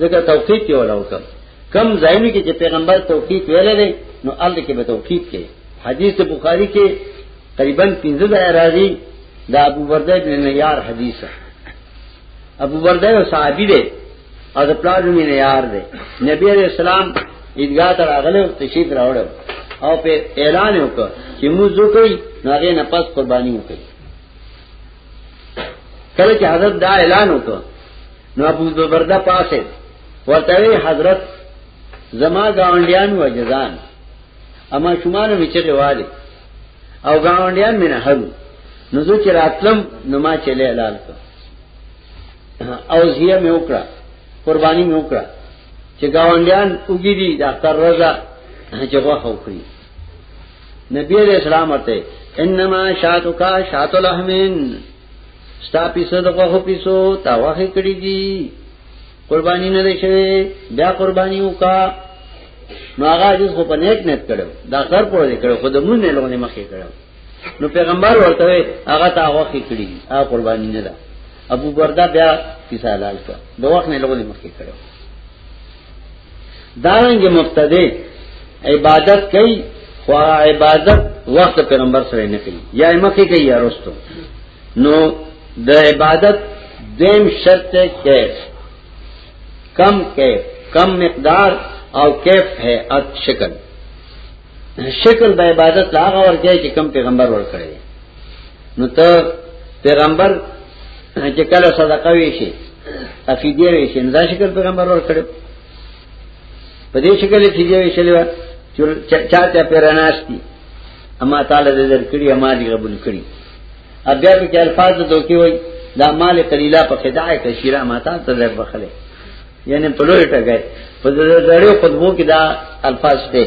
ځکه توقیت یې ولا وکړ کم ځایونه کې چې پیغمبر توقیت ویل دی نو ال کې به توقیت کې حدیث بخاری کې تقریبا 15 ځای راځي دا ابو برده بن نیار حدیث ابو برده یو صحابي دی او د پلار نوم یې نیار دی نبی علیہ السلام عیدګاه ته راغله او تشریف راوړ او په اعلان وکړ چې موږ وکړي نو هغه نه پس قرباني وکړي کله چې حضرت دا اعلان وکړ نو ابو زبرده پاسه ورته حضرت زما گاونډیان و جزان اما شمار می چغه والي او گاونډیان می نه هرو نو زه چې راتلم نو ما چې لاله او زیه می وکړه قرباني می وکړه چې گاونډیان وګړي ډاکټر رضا چې غوښه وکړي نبی علیہ السلام ورته انما شاتو کا شاتو لحمین ستا پیسو د غوښو پیسو تا واخې کړی دي قربانی نه شوی بیا قربانی وکا نو هغه جز خو په نیک نیت کړو دا سر پورې کړو خو د مون نه لونه مخې کړو نو پیغمبر ورته هغه تا واخې کړی هغه قربانی نه ده ابو بردا بیا کیسه حلال کړ دوه نه لونه مخې کړو دارنګ مبتدی عبادت کوي خو عبادت وخت پیغمبر سره نه کوي یا مکه کوي یا رستو نو د عبادت دیم شرط کیف کم کیف کم مقدار او کیف ہے ات شکل شکل به عبادت لاغه ورکه چې کم پیغمبر ورکړي نو ته پیغمبر چې کله صدقه وی شي افیدی وی شي نزا شکر پیغمبر ور کړو په دې شکل چې دی وی شلو چا چا پیراناشتي اما تعالی دې درکړي اما دې قبول کړي بیا په کې الفاظ دوکي وای دا مال قلیلا په خدای کشیرا ماتا ته در بخله یعنی په لوی ټګه په دې ډېرو خطبو کې دا الفاظ ته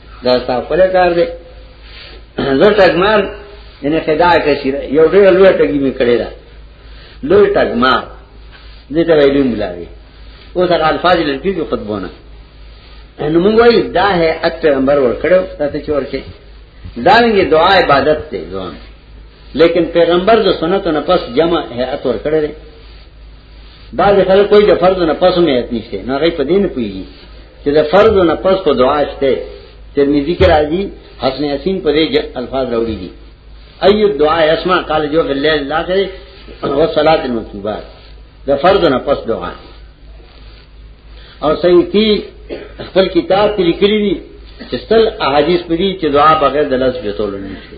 دا تاسو په کار دی زه ټګمار یعنی خدا کشی یو ډېر لوی ټګی می کړی دا لوی ټګمار دې ته ویلو ملاوي او دا الفاظ لري په خطبونه نو موږ وایي دا ہے اته نمبر ور کړو تاسو چور کې دا نه دعا عبادت ته ځوان لیکن پیغمبر د سنت نه پس جمع ہے اتور کړی بعض خلک کوئی د فرض نه پس مې ایت نشته نه غي په دین پوي چې د فرض نه پس په دعا شته ترمذی کې راځي حسن یاسین په دې الفاظ راوړي دي اي دعا اسمع قال جو بالليل لا کرے او صلات المکتوبات د فرض نه پس دعا او سیتی خپل کتاب کې لیکلي دي چې ستل احادیث پدې چې دعا بغیر د لفظ جوړول نشي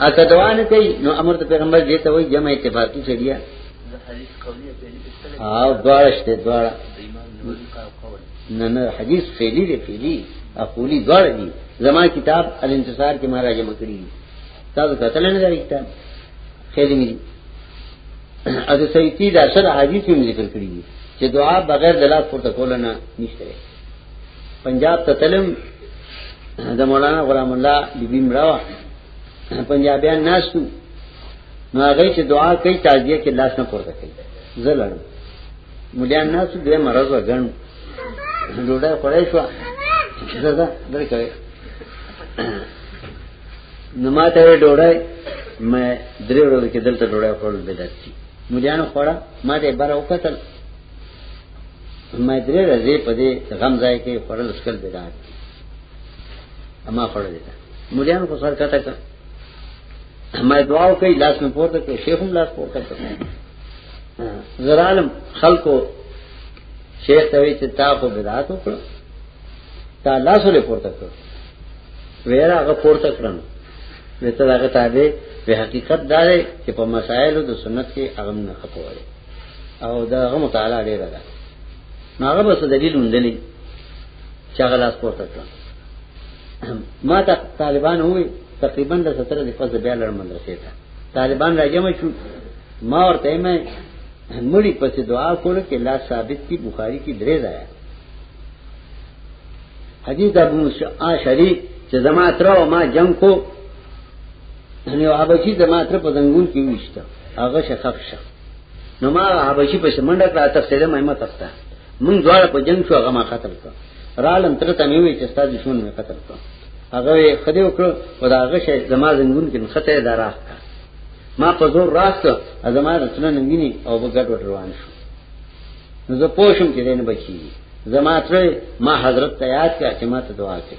اته دوانه کوي نو امر ته پیغمبر دې ته وایي جمع اتفاقی شریعه او دوارشته دوار نه نه حدیث فعلی دی فعلی اقولی دوار دی زما کتاب الانتصار کې ما راځم کړی تاسو کتل نه دی کتاب خیر می از سیتی دا سره حدیث هم ذکر کړی چې دعا بغیر د لاس پورته کول نه نشته پنجاب ته تلم د مولانا غلام الله بیبي مړوا پنجابیان ناشتو نو هغه چې دعا کوي تعزیه کې لاس نه پورته کوي زه لړم مليان ناشتو د مرز وګڼ ډوډۍ خورې شو زه دا درې کوي نو ما ته ډوډۍ مې درې ورځې کې دلته ډوډۍ خورل بدات شي مليانو خورا ما دې بار وکتل ما درې ورځې په دې غم ځای کې خورل اسکل بدات اما خورل دي مولانو کو سر کته کړ ما دعا وکړي لاس مې پورته کړ شیخ هم لاس پورته کړ زرالم خلکو شیخ ته وی چې تا خو بدعت وکړه تا لاس ولې پورته کړ ویرا هغه پورته کړم وته هغه تابع په حقیقت دار چې په مسائل د سنت کې اغم نه خپوي او دا غو مطالعه ډیره ده نو هغه به دلیل وندلی چې هغه لاس پورته کړ ما ته طالبان وې تقریبا د 17 د فز بیا لړ مدرسې ته طالبان راځم شو ما ورته مې مړی پس دعا کوله چې لا ثابت کی بخاری کی درې ځای حدیث ابو شریف چې زما تر ما جنگ کو یو حبشي د ما تر په زنګون کې وښته هغه شخف شه نو ما حبشي په منډه کړه تفسیر مې ما تفتا مونږ دواړه په جنگ شو هغه ما قتل کړ رالم تر ته مې وی چې ستاسو دشمن مې قتل کړ هغه خدای وکړ او دا هغه شی زما زنګون کې خطه دارا ما په زور راست ازما رسنه نګینی او بغټ وټ روان شو نو زه پوښم چې دین بچی زما تر ما حضرت ته یاد کړ چې ما ته دعا کړې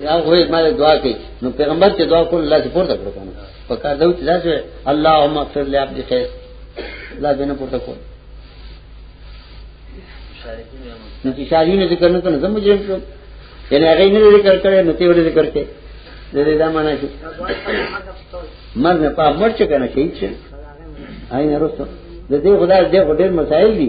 یا وای ما دعا کوي نو پیغمبر ته دعا کول الله چې پورته کړو کنه په کار دا چې دا چې اللهم اغفر لي عبد خير لا دې نه پورته کول نو چې شاهین ذکر نه کنه زم مجرم شو یعنی هغه نه ذکر کړي نو ته ولې ذکر کړي دې دا معنا شي مرګ نه پام مرچ کنه شي چې آی نه رسو د دې خدای دې ډېر مسائل دي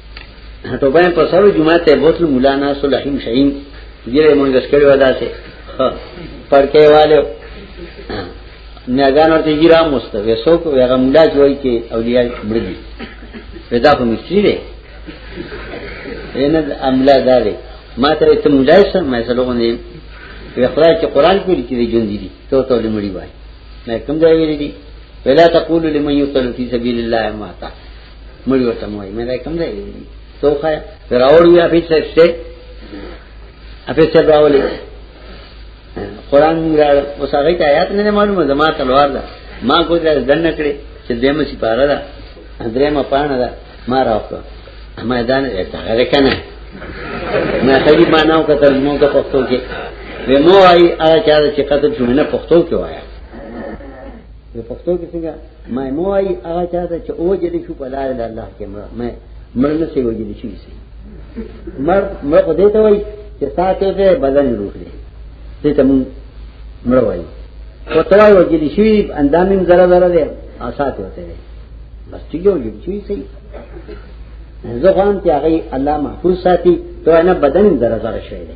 ټوبه په سره جمعه ته بوتل مولانا صلیحیم شهیم ګیره مونږ سکړی ودا سه پړکې والے نگان ورته ګیرا مست وسو کو هغه مولا جوړی کې اولیاء مړدي ودا په مستری دی نه املا داري ما ته ته مولا سم ما سره غونې وی خدای چې قران کې لیکي دی جون دي ته ته لمړي وای ما کوم ځای ویلي ولا تقول لمن يقتل في سبيل الله ماتا مړی ورته موای مې راکم دی توخه راوړ بیا په څه څه په څه راولې قران راړ اوس هغه ته آیات نه معلومه زما تلوار ده ما کوی دا دنه کړې چې دیمه سی پاره ده درېمه پانه ده ما راوکړه ما دان ته هغه کنه ما خلی ما نو کتل مو ته پښتو کې به مو آی هغه چا چې قتل شو نه پښتو کې وایا په پښتو کې څنګه مې مو وايي هغه چا ته چې او جلی شو په لار د الله کې ما مې مرنه سي او جلی شي سي مر مر په دې ته وايي چې ساتو ته بدن روح دی دې ته مون مر وايي او توای او جلی شي اندامین زره زره دی او ساتو ته دی بس چې یو جلی شي سي زه غوان ته هغه الله محفوظ ساتي ته نه بدن زره زره شي دی